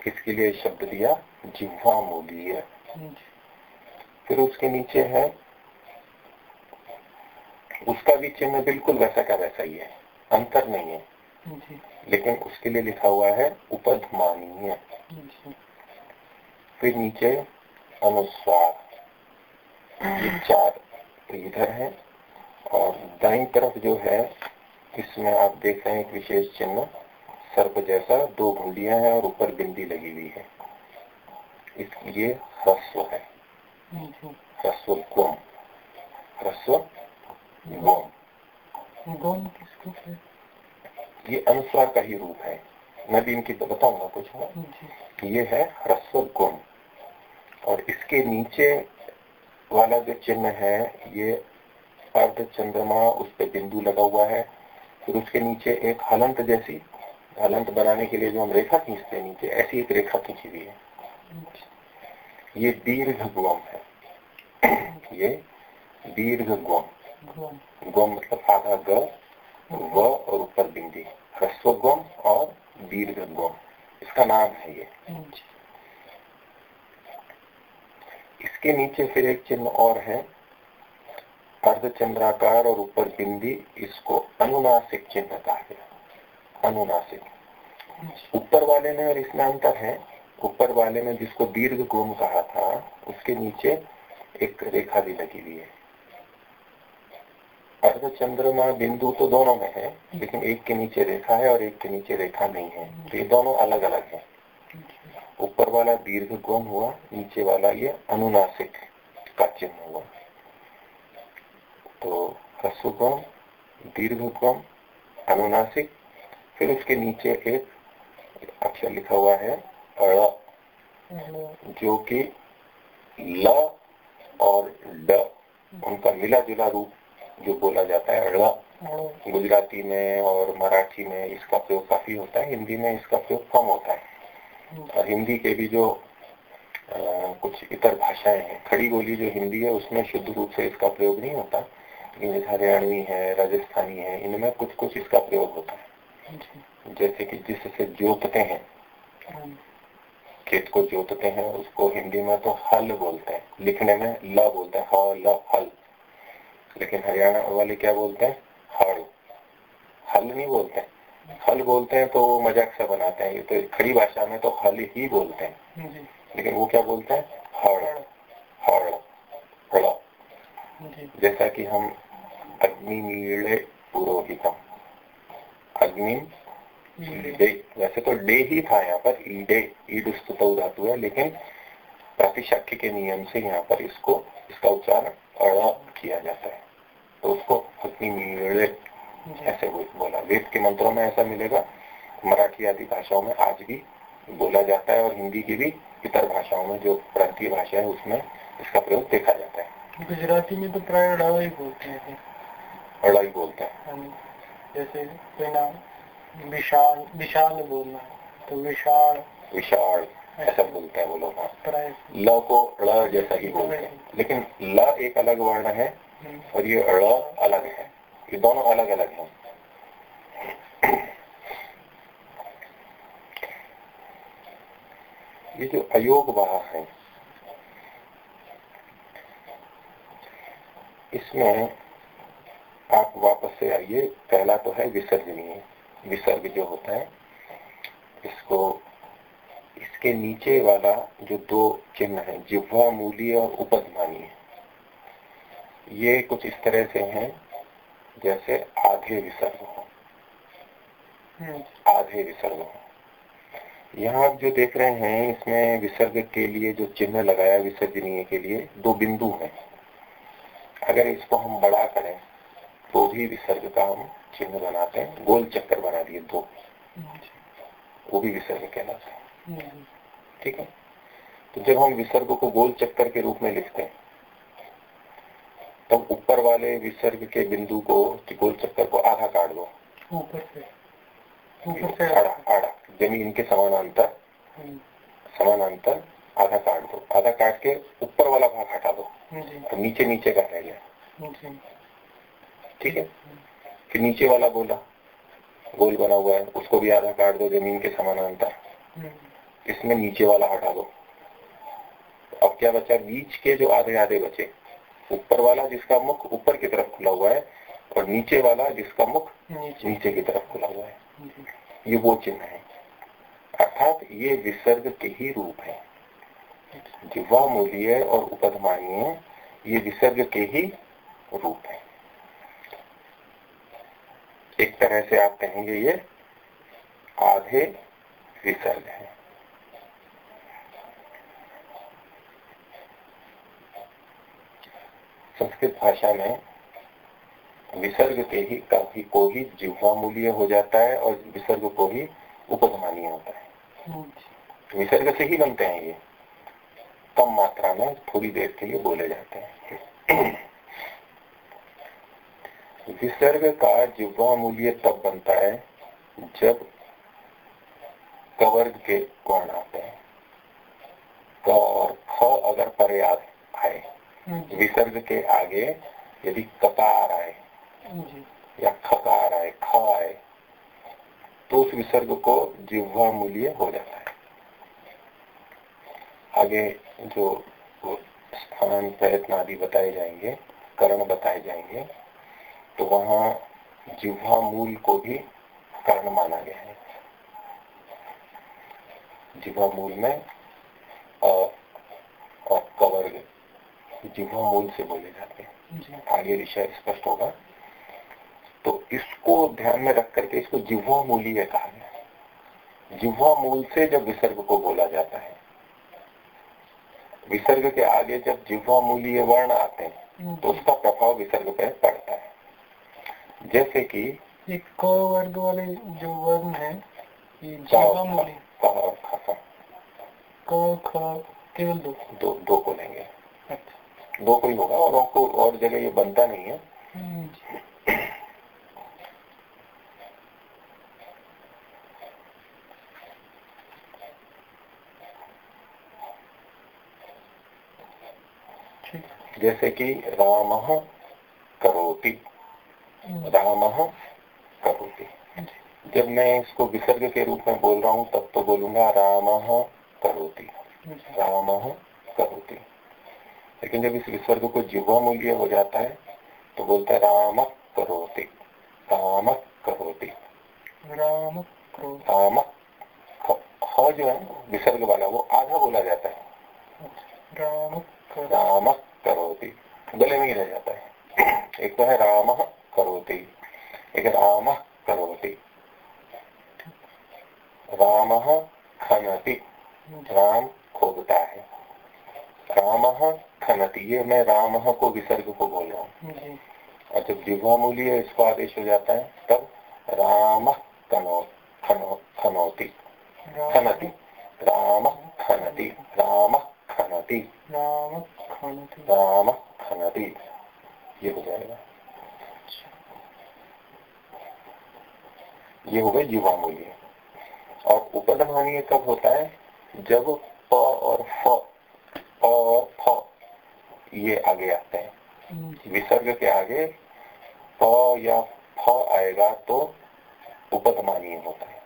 इसके लिए शब्द दिया जिह्वा मूलीय फिर उसके नीचे है उसका भी चिन्ह बिल्कुल वैसा का वैसा ही है। अंतर नहीं है। लेकिन उसके लिए लिखा हुआ है उपधमानीय। फिर नीचे अनुस्वार। ये चार इधर है। और दाई तरफ़ जो है इसमें आप देख रहे हैं एक विशेष चिन्ह। सर्प जैसा दो घुंडियाँ हैं और ऊपर बिंदी लगी हुई है। इसलिए ह्रस्व है। ह्रस्व गोम ह्रस्व गोम गोम किसको है ये अनुस्वार का ही रूप है। मैं भी इनकी तो बताऊँगा कुछ ना। ये है ह्रस्व गोम और इसके नीचे वाला जो चिन्ह है ये अर्ध चंद्रमा उस पर बिंदु लगा हुआ है। फिर उसके नीचे एक हलंत जैसी हलंत बनाने के लिए जो हम रेखा खींचते हैं नीचे ऐसी एक रेखा खींची हुई है। ये दीर्घ गोम है। ये दीर्घ गोम गोम मतलब आधा ग व और ऊपर बिंदी। ह्रस्व गोम और दीर्घ गोम इसका नाम है ये। इसके नीचे फिर एक चिन्ह और है। अर्धचंद्राकार और ऊपर बिंदी इसको अनुनासिक चिन्ह कहा गया। अनुनासिक। ऊपर वाले में और इसमें अंतर है। ऊपर वाले में जिसको दीर्घ गोम कहा था उसके नीचे एक रेखा भी लगी हुई है। अर्ध चंद्रमा बिंदु तो दोनों में है, लेकिन एक के नीचे रेखा है और एक के नीचे रेखा नहीं है। तो ये दोनों अलग अलग है। ऊपर वाला दीर्घ गोम हुआ, नीचे वाला ये अनुनासिक का चिन्ह हुआ। तो ह्रस्व गोम दीर्घ गोम अनुनासिक, फिर उसके नीचे एक अक्षर लिखा हुआ है अड़ जो कि ल और ड, उनका मिला जुला रूप जो बोला जाता है अड़ा गुजराती में और मराठी में इसका प्रयोग काफ़ी होता है हिंदी में इसका प्रयोग कम होता है। और हिंदी के भी जो आ, कुछ इतर भाषाएँ हैं खड़ी बोली जो हिंदी है उसमें शुद्ध रूप से इसका प्रयोग नहीं होता। लेकिन जैसे हरियाणवी है राजस्थानी है इनमें कुछ कुछ इसका प्रयोग होता है। जैसे कि जिससे जोतते हैं खेत को जोतते हैं उसको हिंदी में तो हल बोलते हैं लिखने में ल बोलते हैं ह हल। लेकिन हरियाणा वाले क्या बोलते हैं? हल। हल नहीं बोलते हैं। हल बोलते हैं तो मज़ाक से बनाते हैं। ये तो खड़ी भाषा में तो हल ही बोलते हैं। लेकिन वो क्या बोलते हैं? हड़ हड़ हड़ा जैसा कि हम अग्नि मीड़े पुरोहितम। अग्नि डे वैसे तो डे ही था यहाँ पर। ईडे। ईड स्तुत धातु है लेकिन प्रतिशाख्य के नियम से यहाँ पर इसको इसका उच्चारण अड़ा किया जाता है। तो उसको अग्नि ऐसे बोला वेद के मंत्रों में ऐसा मिलेगा मराठी आदि भाषाओं में आज भी बोला जाता है और हिंदी की भी इतर भाषाओं में जो प्रांतीय भाषा है उसमें इसका प्रयोग देखा जाता है। गुजराती में तो प्राय अड़ावा ही बोलते हैं अड़ाई बोलते हैं। जैसे कोई नाम विशाल विशाल बोलना तो विशाल। विशाल। ऐसा बोलते हैं वो लोग। ल को ड़ जैसा ही बोलते हैं। लेकिन ल एक अलग वर्ण है और ये ड़ अलग है। ये दोनों अलग अलग हैं। ये जो अयोग वाह है, इसमें आप वापस से आइए। पहला तो है विसर्जनीय। विसर्ग जो होता है, इसको इसके नीचे वाला जो दो चिन्ह है जिह्वा मूली और उपधमानी ये कुछ इस तरह से हैं जैसे आधे विसर्ग हो। आधे विसर्ग हो। यहाँ आप जो देख रहे हैं इसमें विसर्ग के लिए जो चिन्ह लगाया विसर्जनीय के लिए दो बिंदु हैं। अगर इसको हम बड़ा करें तो भी विसर्ग का हम चिन्ह बनाते हैं। गोल चक्कर बना दिए दो। वो भी विसर्ग कहलाता है। ठीक है? तो जब हम विसर्ग को गोल चक्कर के रूप में लिखते हैं तब ऊपर वाले विसर्ग के बिंदु को गोल चक्कर को आधा काट दो। ऊपर से। ऊपर से आड़ा आड़ा ज़मीन के समानांतर हम्म, समानांतर आधा काट दो। आधा काट के ऊपर वाला भाग हटा दो। तो नीचे नीचे का रह गया। ठीक है? फिर नीचे वाला गोला गोल बना हुआ है उसको भी आधा काट दो ज़मीन के समानांतर। हम्म, इसमें नीचे वाला हटा दो। अब क्या बचा? बीच के जो आधे आधे बचे। ऊपर वाला जिसका मुख ऊपर की तरफ़ खुला हुआ है और नीचे वाला जिसका मुख नीचे। नीचे की तरफ़ खुला हुआ है। ये वो चिन्ह है। अर्थात ये विसर्ग के ही रूप है। जिह्वा मूल्य और उपधमानीय ये विसर्ग के ही रूप है। एक तरह से आप कहेंगे ये आधे विसर्ग है। संस्कृत भाषा में विसर्ग के ही काफ़ी को ही जिह्वा मूल्य हो जाता है और विसर्ग को ही उपधमानीय होता है। हम्म, विसर्ग से ही बनते हैं ये। कम मात्रा में थोड़ी देर के लिए बोले जाते हैं। विसर्ग का जिह्वा मूल्य तब बनता है जब कवर्ग के वर्ण आते हैं। क और ख अगर पर्याद आए विसर्ग के आगे यदि ककार आए जी या खकार आए ख आए तो उस विसर्ग को जिह्वा मूल्य हो जाता है। आगे जो स्थान प्रयत्न आदि बताए जाएँगे करण बताए जाएँगे तो वहाँ जिह्वा मूल को भी कारण माना गया है। जिह्वा मूल में और कवर्ग जिह्वा मूल से बोले जाते हैं। आगे विषय स्पष्ट होगा। तो इसको ध्यान में रख करके इसको जिह्वा मूल्य कहा गया। जिह्वा मूल से जब विसर्ग को बोला जाता है विसर्ग के आगे जब जिह्वा मूल्य वर्ण आते हैं तो उसका प्रभाव विसर्ग पर पड़ता है। जैसे कि एक क वर्ग वाले जो वर्ण है क ख ख। केवल दो। दो लेंगे। दो को ही होगा और को और जगह ये बनता नहीं है। हम्म, जैसे कि राम करोति। हम्म, राम करोति। जब मैं इसको विसर्ग के रूप में बोल रहा हूँ तब तो बोलूँगा राम करोति। राम करोति। लेकिन जब इस विसर्ग को जीवा मूल्य हो जाता है तो बोलता है राम करोति राम करोति। राम राम जो है विसर्ग वाला वो आधा बोला जाता है। राम राम करोति गले में ही रह जाता है। एक तो है राम करोति एक राम करोति। राम खनति राम खोदता है। राम खनति ये मैं राम को विसर्ग को बोल रहा हूँ। और जब मूल्य इसको आदेश हो जाता है तब राम कनो खनो खनौती खनति राम खनति राम खनति राम खानति राम खनति ये हो जाएगा। ये हो गया जीवा मूल्य और उपधमानीय कब होता है? जब प और फ और फ ये आगे आते हैं। विसर्ग के आगे प या फ आएगा तो उपधमानीय होता है।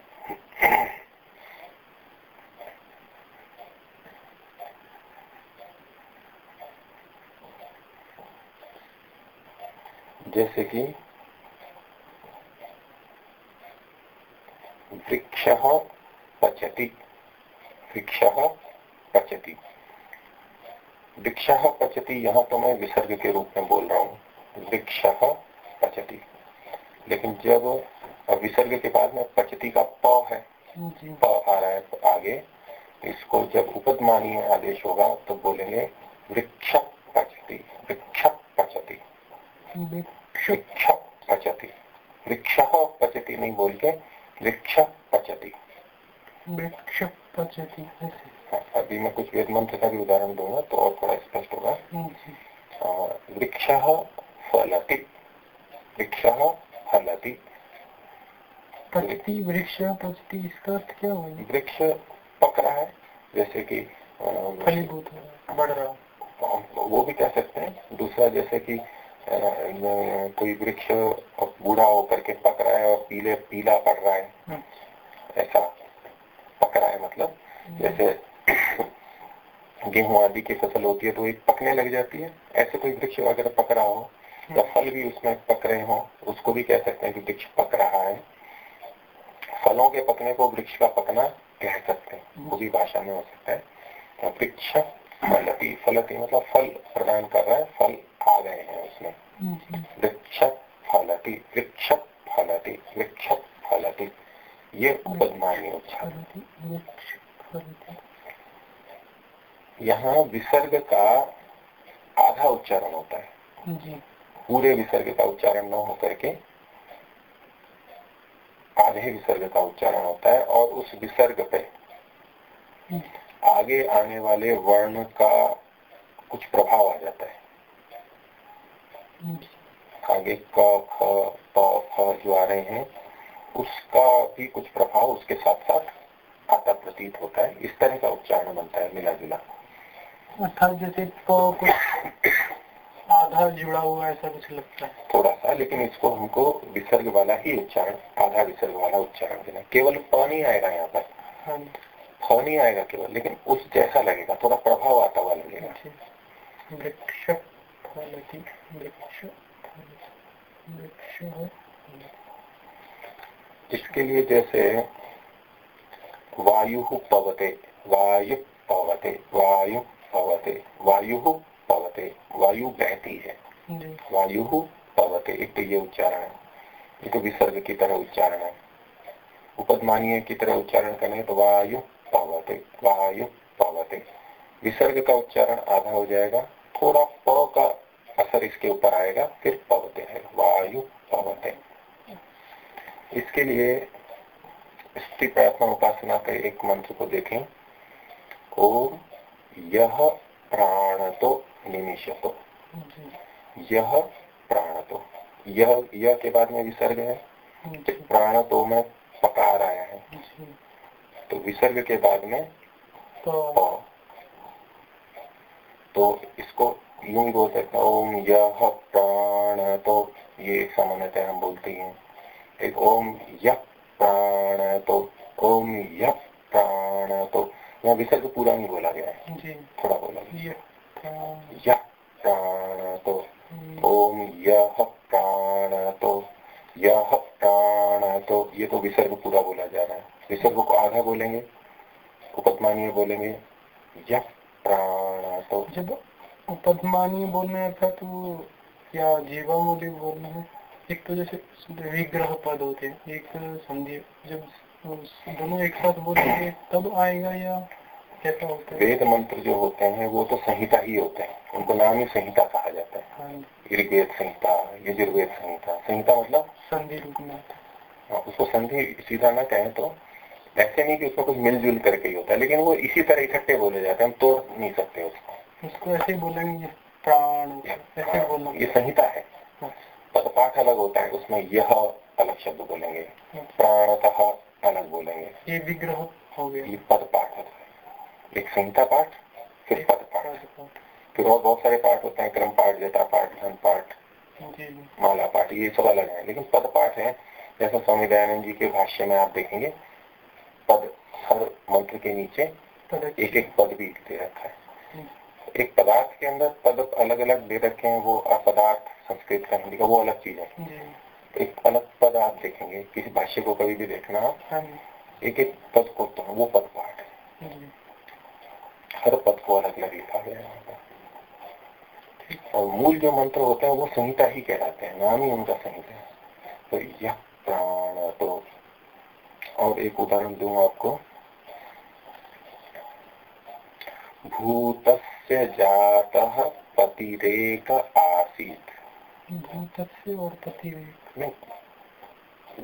जैसे कि वृक्ष पचति। वृक्ष पचति। वृक्ष पचति यहाँ तो मैं विसर्ग के रूप में बोल रहा हूँ। वृक्ष पचति। लेकिन जब विसर्ग के बाद में पचती का प है प आ रहा है आगे इसको जब उपदमानीय आदेश होगा तो बोलेंगे वृक्ष पचति वृक्ष पचति। वृक्ष। पचति। वृक्ष पचति नहीं बोल के वृक्ष पचती। वृक्ष पचति अभी मैं कुछ वेद मंत्र का भी उदाहरण दूँगा तो और थोड़ा स्पष्ट होगा। वृक्ष फलति वृक्ष फलति। पचती वृक्ष पचती इसका अर्थ क्या हुआ? वृक्ष पक रहा है जैसे कि फलीभूत बढ़ रहा वो भी कह सकते हैं। दूसरा जैसे कि कोई वृक्ष बूढ़ा होकर के पक रहा है और पीले पीला पड़ रहा है। हम्म। ऐसा पक रहा है मतलब। हम्म। जैसे गेहूँ आदि की फ़सल होती है तो एक पकने लग जाती है। ऐसे कोई वृक्ष वगैरह पक रहा हो या फल भी उसमें पक रहे हो उसको भी कह सकते हैं कि वृक्ष पक रहा है। फलों के पकने को वृक्ष का पकना कह सकते हैं वो भी भाषा में हो सकता है। तो वृक्ष फलती फलती मतलब फल प्रदान कर रहा है फल आ गए हैं उसमें। वृक्ष फलती वृक्ष फलती वृक्ष फलती ये उपदमानी उच्चारण यहाँ विसर्ग का आधा उच्चारण होता है। पूरे विसर्ग का उच्चारण न होकर के आधे विसर्ग का उच्चारण होता है और उस विसर्ग पे आगे आने वाले वर्ण का कुछ प्रभाव आ जाता है। आगे क ख प फ जो आ रहे हैं उसका भी कुछ प्रभाव उसके साथ साथ आता प्रतीत होता है। इस तरह का उच्चारण बनता है मिला जुला अर्थात जैसे कुछ आधा जुड़ा हुआ ऐसा कुछ लगता है। थोड़ा सा लेकिन इसको हमको विसर्ग वाला ही उच्चारण आधा विसर्ग वाला उच्चारण देना केवल प नहीं आएगा यहाँ पर। हाँ। फ नहीं आएगा केवल लेकिन उस जैसा लगेगा थोड़ा प्रभाव आता हुआ लगेगा। इसके लिए जैसे वायु पवते वायु पवते वायु पवते वायु पवते वायु बहती है। वायु पवते एक तो ये उच्चारण। है एक तो विसर्ग की तरह उच्चारण है। उपदमानीय की तरह उच्चारण करें तो वायु पवते वायु पवते विसर्ग का उच्चारण आधा हो जाएगा थोड़ा प का असर इसके ऊपर आएगा फिर पवते है वायु पवते इसके लिए स्थिति प्रार्थना उपासना के एक मंत्र को देखें। ओम यह प्राण तो निमिषतो। यह प्राण तो यह यह के बाद में विसर्ग है। प्राण तो में पकार आया है। तो विसर्ग के बाद में तो, तो इसको यूँ बोल सकते ओम यह प्राण तो ये सामान्यतः हम बोलते हैं। एक ओम यह प्राण तो ओम यह प्राण तो यहाँ विसर्ग पूरा नहीं बोला गया है। थोड़ा बोला गया प्राण। तो हम्म। ओम यह प्राण तो यह प्राण तो ये तो विसर्ग पूरा बोला जा रहा है। विसर्ग को आधा बोलेंगे उपदमानीय बोलेंगे। यह प्राण तो जब उपदमानीय बोलने था तो या जीवा बोली बोलना है। एक तो जैसे विग्रह पद होते हैं एक संधि जब दोनों एक साथ बोलेंगे तब आएगा या कैसा होता है? वेद मंत्र जो होते हैं वो तो संहिता ही होते हैं। उनको नाम ही संहिता कहा जाता है। हाँ। ऋग्वेद संहिता यजुर्वेद संहिता। संहिता मतलब? संधि रूप में हाँ, उसको संधि सीधा ना कहें तो ऐसे नहीं कि उसमें कुछ मिलजुल करके ही होता है लेकिन वो इसी तरह इकट्ठे बोले जाते हैं हम तोड़ नहीं सकते उसको। उसको ऐसे ही बोलेंगे प्राण ऐसे हाँ, बोलना ये संहिता है। पदपाठ अलग होता है उसमें यह अलग शब्द बोलेंगे। प्राणतः अलग बोलेंगे। ये विग्रह हो गया। ये पद पाठ होता है। एक संहिता पाठ फिर पद पाठ फिर और बहुत सारे पाठ होते हैं क्रम पाठ जटा पाठ धन पाठ माला पाठ ये सब अलग है लेकिन पद पाठ है। जैसा स्वामी दयानंद जी के भाष्य में आप देखेंगे पद हर मंत्र के नीचे एक एक पद भी दे रखा है। एक पदार्थ के अंदर पद अलग अलग दे रखे हैं वो अपदार्थ संस्कृत का हिंदी का वो अलग चीज़ है। एक अलग पद आप देखेंगे किसी भाष्य को कभी भी देखना हाँ एक एक पद को तो वो पद पाठ है। हर पद को अलग अलग लिखा गया है। और मूल जो मंत्र होते हैं वो संहिता ही कहलाते हैं नाम ही उनका संहिता है। तो यह प्राण तो और एक उदाहरण दू आपको। भूत जात पतिरेक आसीत। भूत और पतिरेक।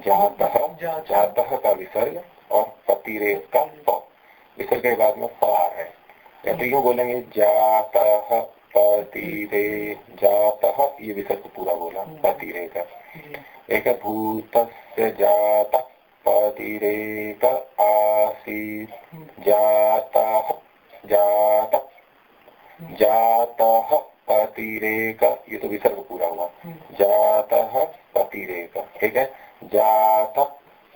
जातः का विसर्ग और पतिरेत का प। विसर्ग के बाद में प आ रहा है या तो यूँ बोलेंगे जातः पतिरे जातः ये विसर्ग पूरा बोला हम्म। पतिरे का। एक भूत जात पतिरेक आसीत् जातः जात जातः पतिरेक ये तो विसर्ग पूरा हुआ। जातः पतिरेक ठीक है? जात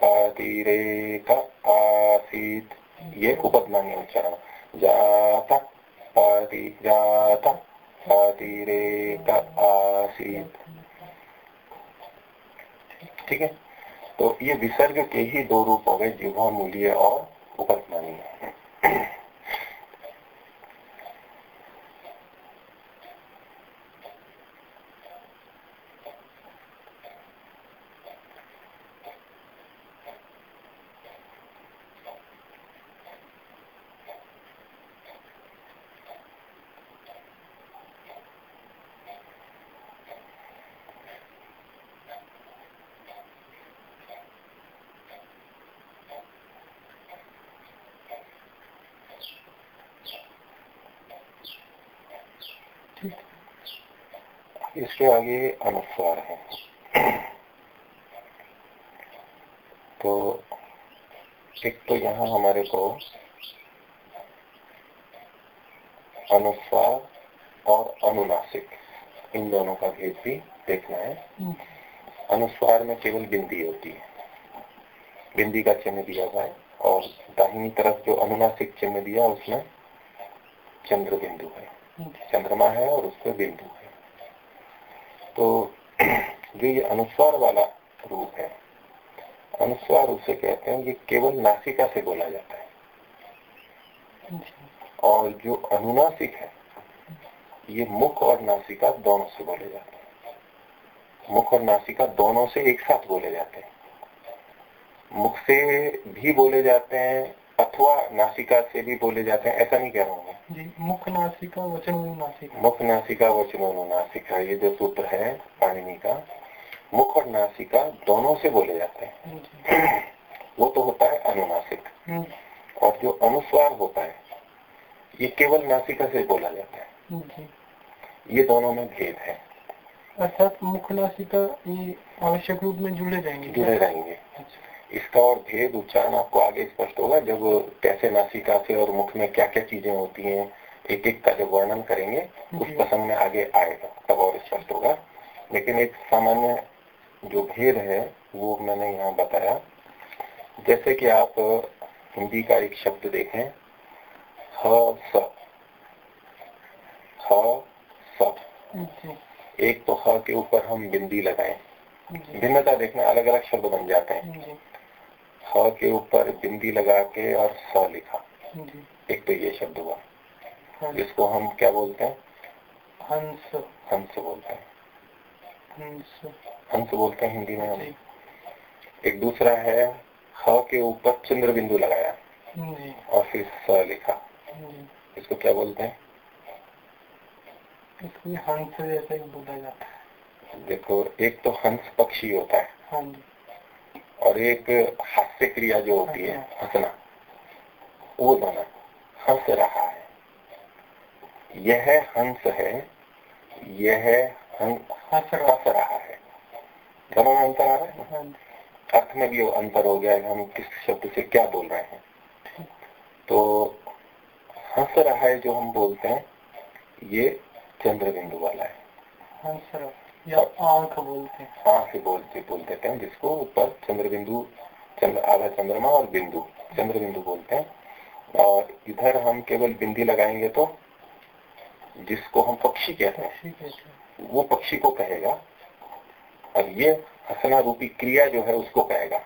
पतिरेक आसीत। ये उपदमान्य उच्चारण। जात पति जात पतिरेक आसीत। ठीक है? तो ये विसर्ग के ही दो रूप हो गए जीवा मूल्य और उपदमानीय इसके आगे अनुस्वार है। तो एक तो यहाँ हमारे को अनुस्वार और अनुनासिक इन दोनों का भेद भी देखना है। अनुस्वार में केवल बिंदी होती है। बिंदी का चिन्ह दिया हुआ है और दाहिनी तरफ़ जो अनुनासिक चिन्ह दिया उसमें चंद्र बिंदु है चंद्रमा है और उसमें बिंदु है। तो जो ये अनुस्वार वाला रूप है, अनुस्वार उसे कहते हैं ये केवल नासिका से बोला जाता है। और जो अनुनासिक है, ये मुख और नासिका दोनों से बोले जाते हैं। मुख और नासिका दोनों से एक साथ बोले जाते हैं। मुख से भी बोले जाते हैं अथवा नासिका से भी बोले जाते हैं ऐसा नहीं कह रहा हूँ जी मुख नासिका वचन नासिका। मुख नासिका वचन नासिका ये जो सूत्र है पाणिनि का मुख और नासिका दोनों से बोले जाते हैं। वो तो होता है अनुनासिक। हम्म। और जो अनुस्वार होता है ये केवल नासिका से बोला जाता है। ये दोनों में भेद है। अर्थात मुख नासिका ये आवश्यक रूप में जुड़े रहेंगे। जुड़े रहेंगे। अच्छा। इसका और भेद उच्चारण आपको आगे स्पष्ट होगा जब कैसे नासिका से और मुख में क्या क्या चीज़ें होती हैं एक एक का जब वर्णन करेंगे उस प्रसंग में आगे आएगा तब और स्पष्ट होगा। लेकिन एक सामान्य जो भेद है वो मैंने यहाँ बताया। जैसे कि आप हिंदी का एक शब्द देखें ह स। ह स। एक तो ह के ऊपर हम बिंदी लगाएँ। भिन्नता देखना अलग अलग शब्द बन जाते हैं। ह के ऊपर बिंदी लगा के और स लिखा। एक तो ये शब्द हुआ। हाँ जिसको हम क्या बोलते हैं? हंस। हंस बोलते हैं। हंस। हंस बोलते हैं हिंदी में हम। एक दूसरा है ह के ऊपर चंद्र बिंदु लगाया और फिर स लिखा। इसको क्या बोलते हैं? इसको हंस जैसे बोला जाता है। देखो एक तो हंस पक्षी होता है। हाँ जी। और एक हास्य क्रिया जो होती है हंसना वो दोनों हंस रहा है। यह हंस है यह हंस हंस रहा है। दोनों में अंतर आ रहा है? हाँ। अर्थ में भी वो अंतर हो गया है हम किस शब्द से क्या बोल रहे हैं। तो हंस रहा है जो हम बोलते हैं ये चंद्र बिंदु वाला है। हंस रहा या आँख बोलते हैं। आँख बोलते बोल देते हैं जिसको ऊपर चंद्र बिंदु चंद्र आधा चंद्रमा और बिंदु चंद्र बिंदु बोलते हैं। और इधर हम केवल बिंदी लगाएँगे तो जिसको हम पक्षी कहते हैं। वो पक्षी को कहेगा। और ये हसना रूपी क्रिया जो है उसको कहेगा।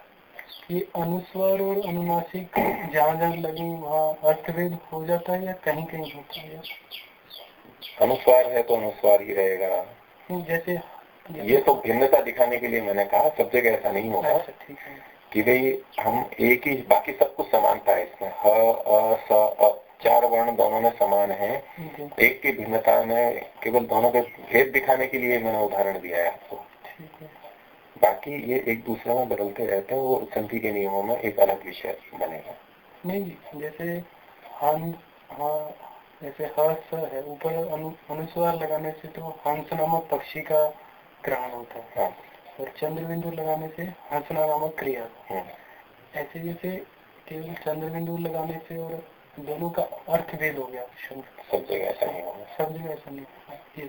ये अनुस्वार और अनुनासिक जहाँ जहाँ लगे वहाँ अर्थभेद हो जाता है या कहीं कहीं होता है? अनुस्वार है तो अनुस्वार ही रहेगा। जैसे ये तो भिन्नता दिखाने के लिए मैंने कहा सब जगह ऐसा नहीं होगा। अच्छा, कि भाई हम एक ही बाकी सब कुछ समानता है इसमें। ह अ स अ चार वर्ण दोनों में समान है। एक की भिन्नता में केवल दोनों के भेद दिखाने के लिए मैंने उदाहरण दिया है आपको। बाकी ये एक दूसरे में बदलते रहते हैं वो संधि के नियमों में एक अलग विषय बनेगा। नहीं जैसे हम हाँ जैसे हर्ष है ऊपर अनु, अनुस्वार लगाने से तो हंस नामक पक्षी का ग्रहण होता है। हाँ। और चंद्र बिंदु लगाने से हंसना नामक क्रिया। हाँ। ऐसे जैसे केवल चंद्र बिंदु लगाने से और दोनों का अर्थ भेद हो गया। सब जगह ऐसा नहीं होगा। सब जगह ऐसा नहीं होगा।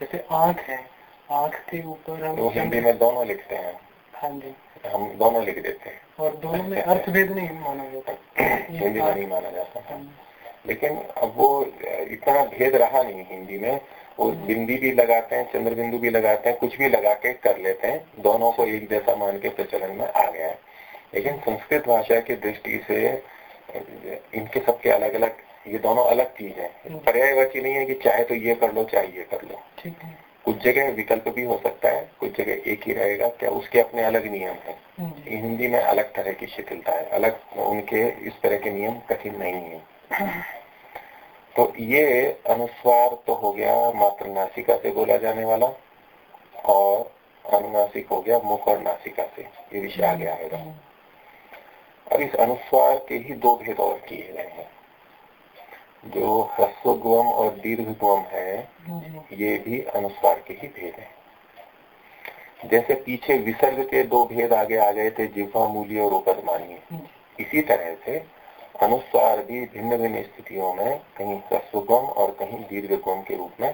जैसे आँख है आँख के ऊपर हम हिंदी में दोनों लिखते हैं। हाँ जी। हम दोनों लिख देते हैं। और दोनों में अर्थ भेद नहीं माना जाता। हिंदी में नहीं माना जाता। हाँ, लेकिन अब वो इतना भेद रहा नहीं हिंदी में। वो बिंदी भी लगाते हैं चंद्र बिंदु भी लगाते हैं कुछ भी लगा के कर लेते हैं। दोनों को एक जैसा मान के प्रचलन में आ गया है। लेकिन संस्कृत भाषा की दृष्टि से इनके सबके अलग अलग ये दोनों अलग चीज़ है। पर्यायवाची नहीं है कि चाहे तो ये कर लो चाहे ये कर लो। ठीक है। कुछ जगह विकल्प भी हो सकता है कुछ जगह एक ही रहेगा क्या उसके अपने अलग नियम है? हम्म, हिंदी में अलग तरह की शिथिलता है अलग उनके इस तरह के नियम कठिन नहीं है। तो ये अनुस्वार तो हो गया मात्र नासिका से बोला जाने वाला और अनुनासिक हो गया मुख और नासिका से। ये विषय आगे आएगा हम्म, अब इस अनुस्वार के ही दो भेद और किए गए हैं। जो ह्रस्वगम और दीर्घगम है ये भी अनुस्वार के ही भेद है। जैसे पीछे विसर्ग के दो भेद आगे आ गए थे जिह्वा मूल्य और उपदमानी। इसी तरह से अनुस्वार भी भिन्न भिन्न स्थितियों में कहीं ह्रस्वगम और कहीं दीर्घगम के रूप में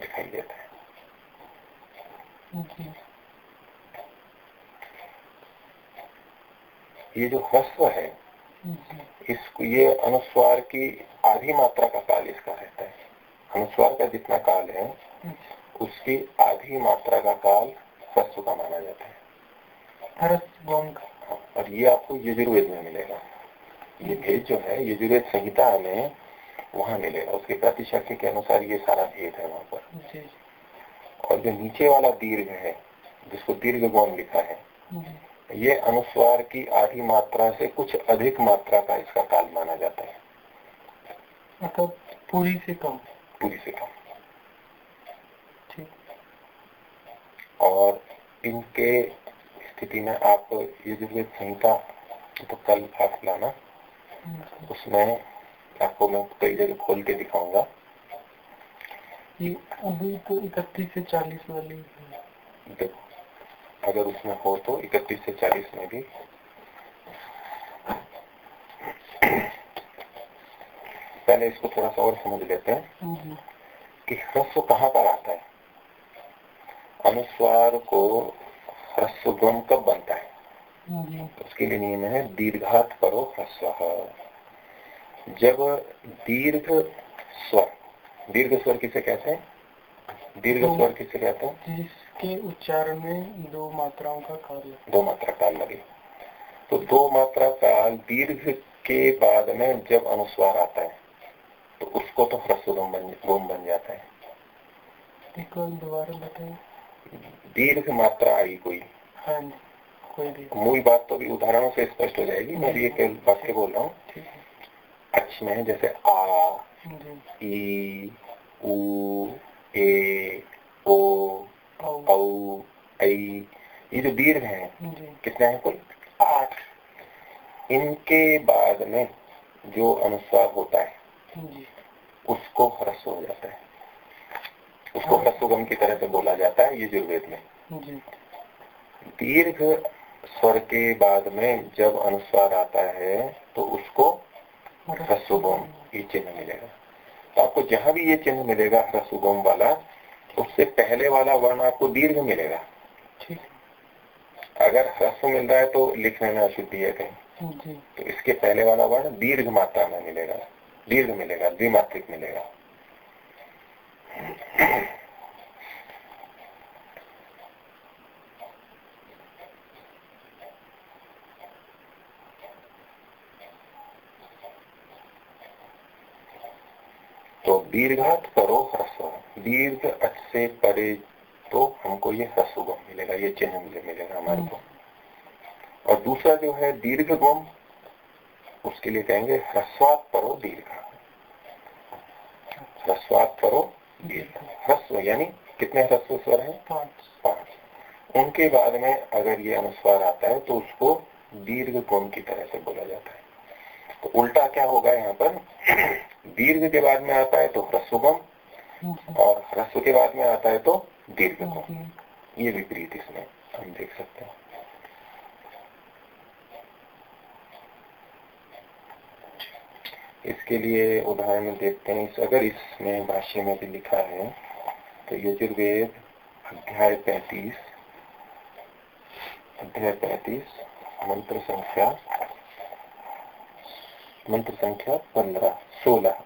दिखाई देता है। ये जो ह्रस्व है इसको ये अनुस्वार की आधी मात्रा का काल इसका रहता है। अनुस्वार का जितना काल है उसकी आधी मात्रा का काल ह्रस्व का माना जाता है और ये आपको यजुर्वेद में मिलेगा। ये भेद जो है यजुर्वेद संहिता में वहाँ मिलेगा उसके प्रतिशक्ति के अनुसार ये सारा भेद है वहाँ पर। और जो नीचे वाला दीर्घ है जिसको दीर्घ गौन लिखा है ये अनुस्वार की आधी मात्रा से कुछ अधिक मात्रा का इसका काल माना जाता है। मतलब पूरी से कम? पूरी से कम। ठीक। और इनके स्थिति में आप यजुर्वेद संहिता तो कल आप लाना। उसमें आपको मैं कई जगह खोल के दिखाऊँगा। ये अभी तो इकतीस से चालीस वाली देखो अगर उसमें हो तो इकतीस से चालीस में भी। पहले इसको थोड़ा सा और समझ लेते हैं जी, कि ह्रस्व कहाँ पर आता है। अनुस्वार को ह्रस्व गुण कब बनता है? उसके लिए नियम है दीर्घात करो ह्रस्व। जब दीर्घ स्वर दीर्घ स्वर किसे कहते हैं? दीर्घ स्वर किसे कहते हैं? जिसके उच्चारण में दो मात्राओं का कार्य। दो मात्रा काल लगे। तो दो मात्रा काल दीर्घ के बाद में जब अनुस्वार आता है तो उसको तो ह्रस्व गम बन जाता है। दोबारा बताइए। दीर्घ मात्रा आई कोई। हाँ जी। मूल बात तो अभी उदाहरणों से स्पष्ट हो जाएगी मैं ये केवल वाक्य बोल रहा हूँ। अच्छ में जैसे आ ई ए ओ औ। ऐ ये जो दीर्घ हैं कितने हैं कुल? आठ। इनके बाद में जो अनुस्वार होता है उसको ह्रस्व हो जाता है। उसको ह्रस्वगम की तरह से बोला जाता है ये यजुर्वेद में। दीर्घ स्वर के बाद में जब अनुस्वार आता है तो उसको ह्रस्वगम ये चिन्ह मिलेगा। तो आपको जहाँ भी ये चिन्ह मिलेगा ह्रस्वगम वाला उससे पहले वाला वर्ण आपको दीर्घ मिलेगा। ठीक। अगर ह्रस्व मिल रहा है तो लिखने में अशुद्धि है कहीं। तो इसके पहले वाला वर्ण दीर्घ मात्रा में मिलेगा। दीर्घ मिलेगा द्विमात्रिक मिलेगा तो दीर्घात करो ह्रस्व दीर्घ अच से परे तो हमको ये ह्रस्व गम मिलेगा ये चिन्ह मिले मिलेगा हमारे को। और दूसरा जो है दीर्घ गम उसके लिए कहेंगे ह्रस्वात परो दीर्घ। ह्रस्वात परो दीर्घ। ह्रस्व यानी कितने ह्रस्व स्वर है? पाँच। पाँच। उनके बाद में अगर ये अनुस्वार आता है तो उसको दीर्घ गम की तरह से बोला जाता है। तो उल्टा क्या होगा यहाँ पर? दीर्घ के बाद में आता है तो ह्रस्वगम और ह्रस्व के बाद में आता है तो दीर्घगम। ये विपरीत इसमें हम देख सकते हैं। इसके लिए उदाहरण देखते हैं इस अगर इसमें भाष्य में भी लिखा है तो यजुर्वेद अध्याय पैतीस अध्याय पैतीस मंत्र संख्या मंत्र संख्या पंद्रह सोलह।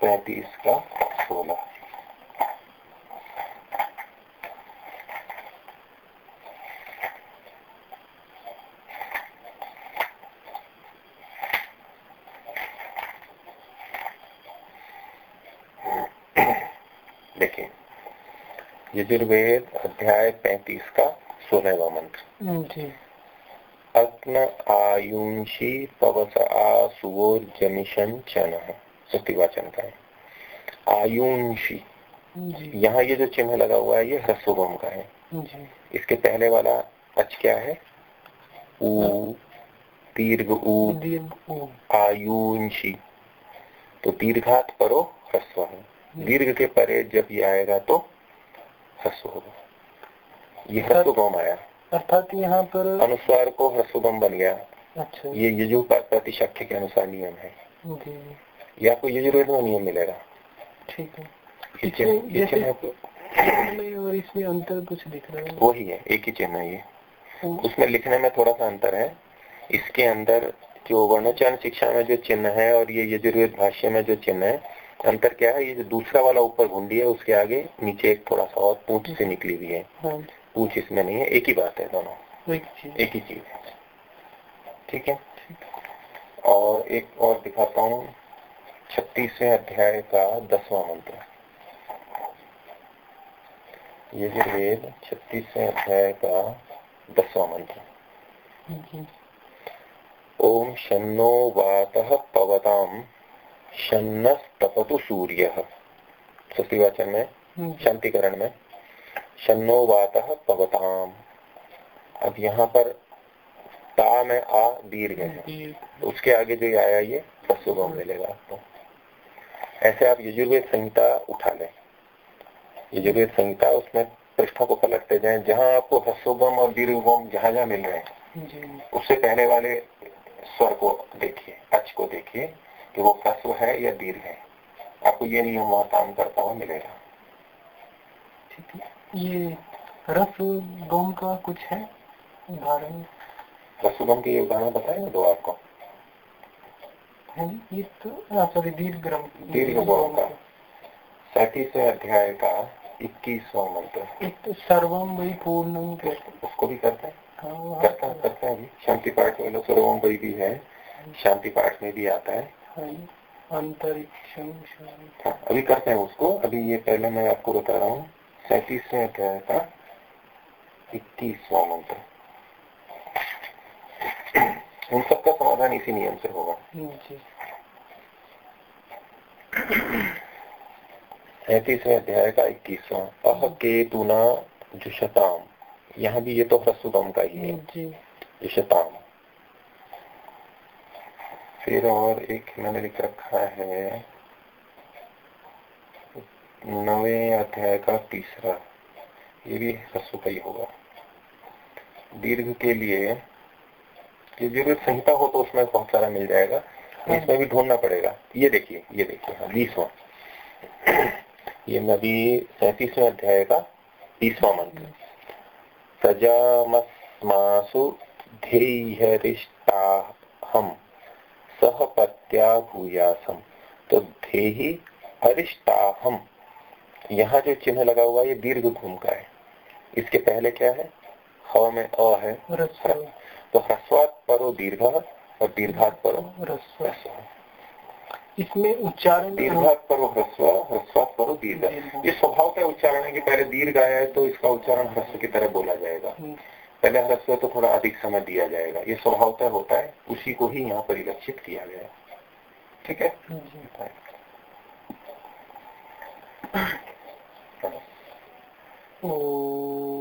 पैतीस का सोलह। यजुर्वेद अध्याय पैंतीस का सोलहवा मंत्र। हम्म, अग्न आयुषी पवस आसुवोर चन। वाचन का है आयुषी यहाँ ये जो चिन्ह लगा हुआ है ये ह्रस्वगम का है। जी। इसके पहले वाला अच क्या है? ऊ दीर्घ ऊ आयुंशी तो दीर्घात परो ह्रस्व है। दीर्घ के परे जब ये आएगा तो ह्रस्व होगा। ये ह्रस्वगम आया। अर्थात यहाँ पर अनुस्वार को ह्रस्वगम बन गया। अच्छा। ये यजु प्रतिशक्य के अनुसार नियम है। जी। ये आपको यजुर्वेद में नियम मिलेगा? ठीक है। इसमें और इसमें अंतर कुछ दिख रहा है। वही है एक ही चिन्ह है ये। तो उसमें लिखने में थोड़ा सा अंतर है। इसके अंदर जो वर्णोच्चारण शिक्षा में जो चिन्ह है और ये यजुर्वेद भाष्य में जो चिन्ह है अंतर क्या है? ये जो दूसरा वाला ऊपर घुंडी है उसके आगे नीचे एक थोड़ा सा और पूछ से निकली हुई है। हाँ। पूछ इसमें नहीं है एक ही बात है दोनों। एक ही चीज़ है। ठीक है? और एक और दिखाता हूँ। छत्तीसवें अध्याय का दसवां मंत्र। यजुर्वेद छत्तीसवें अध्याय का दसवां मंत्र। जी। ओम शन्नो वातः पवताम शन्नस्तपतु सूर्य। सस्ती वाचन में जी। शांतिकरण में। शन्नो वातः पवताम। अब यहाँ पर ता में आ दीर्घ है। तो उसके आगे जो आया ये ह्रस्वगम मिलेगा आपको। ऐसे आप यजुर्वेद संहिता उठा लें। यजुर्वेद संहिता उसमें पृष्ठों को पलटते जाएँ। जहाँ आपको ह्रस्वगम और दीर्घगम जहाँ जहाँ मिल रहे हैं उससे पहले वाले स्वर को देखिए अच को देखिए कि वो ह्रस्व है या दीर्घ है। आपको ये नियम वहाँ काम करता हुआ मिलेगा। ये रस गम का कुछ है? उदाहरण। ह्रस्वगम के उदाहरण बताए दो आपको। है ये तो सॉरी दीर्घ दीर्घ गम का। सैतीसवें अध्याय का इक्कीसवां मंत्र। एक तो सर्वम वही पूर्णम उसको भी करते हैं। हाँ, करते हैं करते अभी। शांति पाठ में सर्वम वही भी है। शांति पाठ में भी आता है। हाँ, अंतरिक्षम हाँ, अभी करते हैं उसको। अभी ये पहले मैं आपको बता रहा हूँ। सैतीसवें अध्याय का इक्कीसवा मंत्र उन सबका समाधान इसी नियम से होगा। जी। सैतीसवें अध्याय का इक्कीसवा। अह केतुना जुशताम यहाँ भी ये तो ह्रस्वतम का ही है। जी। जुशताम फिर और एक मैंने लिख रखा है। नवे अध्याय का तीसरा ये भी का ही होगा। दीर्घ के लिए ये ज़रूरत संहिता हो तो उसमें बहुत सारा मिल जाएगा इसमें भी ढूंढना पड़ेगा। ये देखिए ये देखिए हाँ बीसवा। ये नबी सैतीसवें अध्याय का बीसवा मंत्र। सजामस्मासु ध्येयरिष्टा हम सहपत्या भूयासम तो ध्येही अरिष्टा हम यहाँ जो चिन्ह लगा हुआ है ये दीर्घ घूम का है। इसके पहले क्या है? ह में अ है। तो ह्रस्वात परो दीर्घ और दीर्घात परो ह्रस्व। इसमें उच्चारण दीर्घात परो ह्रस्व ह्रस्वात परो दीर्घ। ये स्वभाव का उच्चारण है कि पहले दीर्घ आया है तो इसका उच्चारण ह्रस्व की तरह बोला जाएगा। हम्म, पहले ह्रस्व तो थोड़ा अधिक समय दिया जाएगा। ये स्वभावतः होता है उसी को ही यहाँ परिलक्षित किया गया ठीक है? जी। お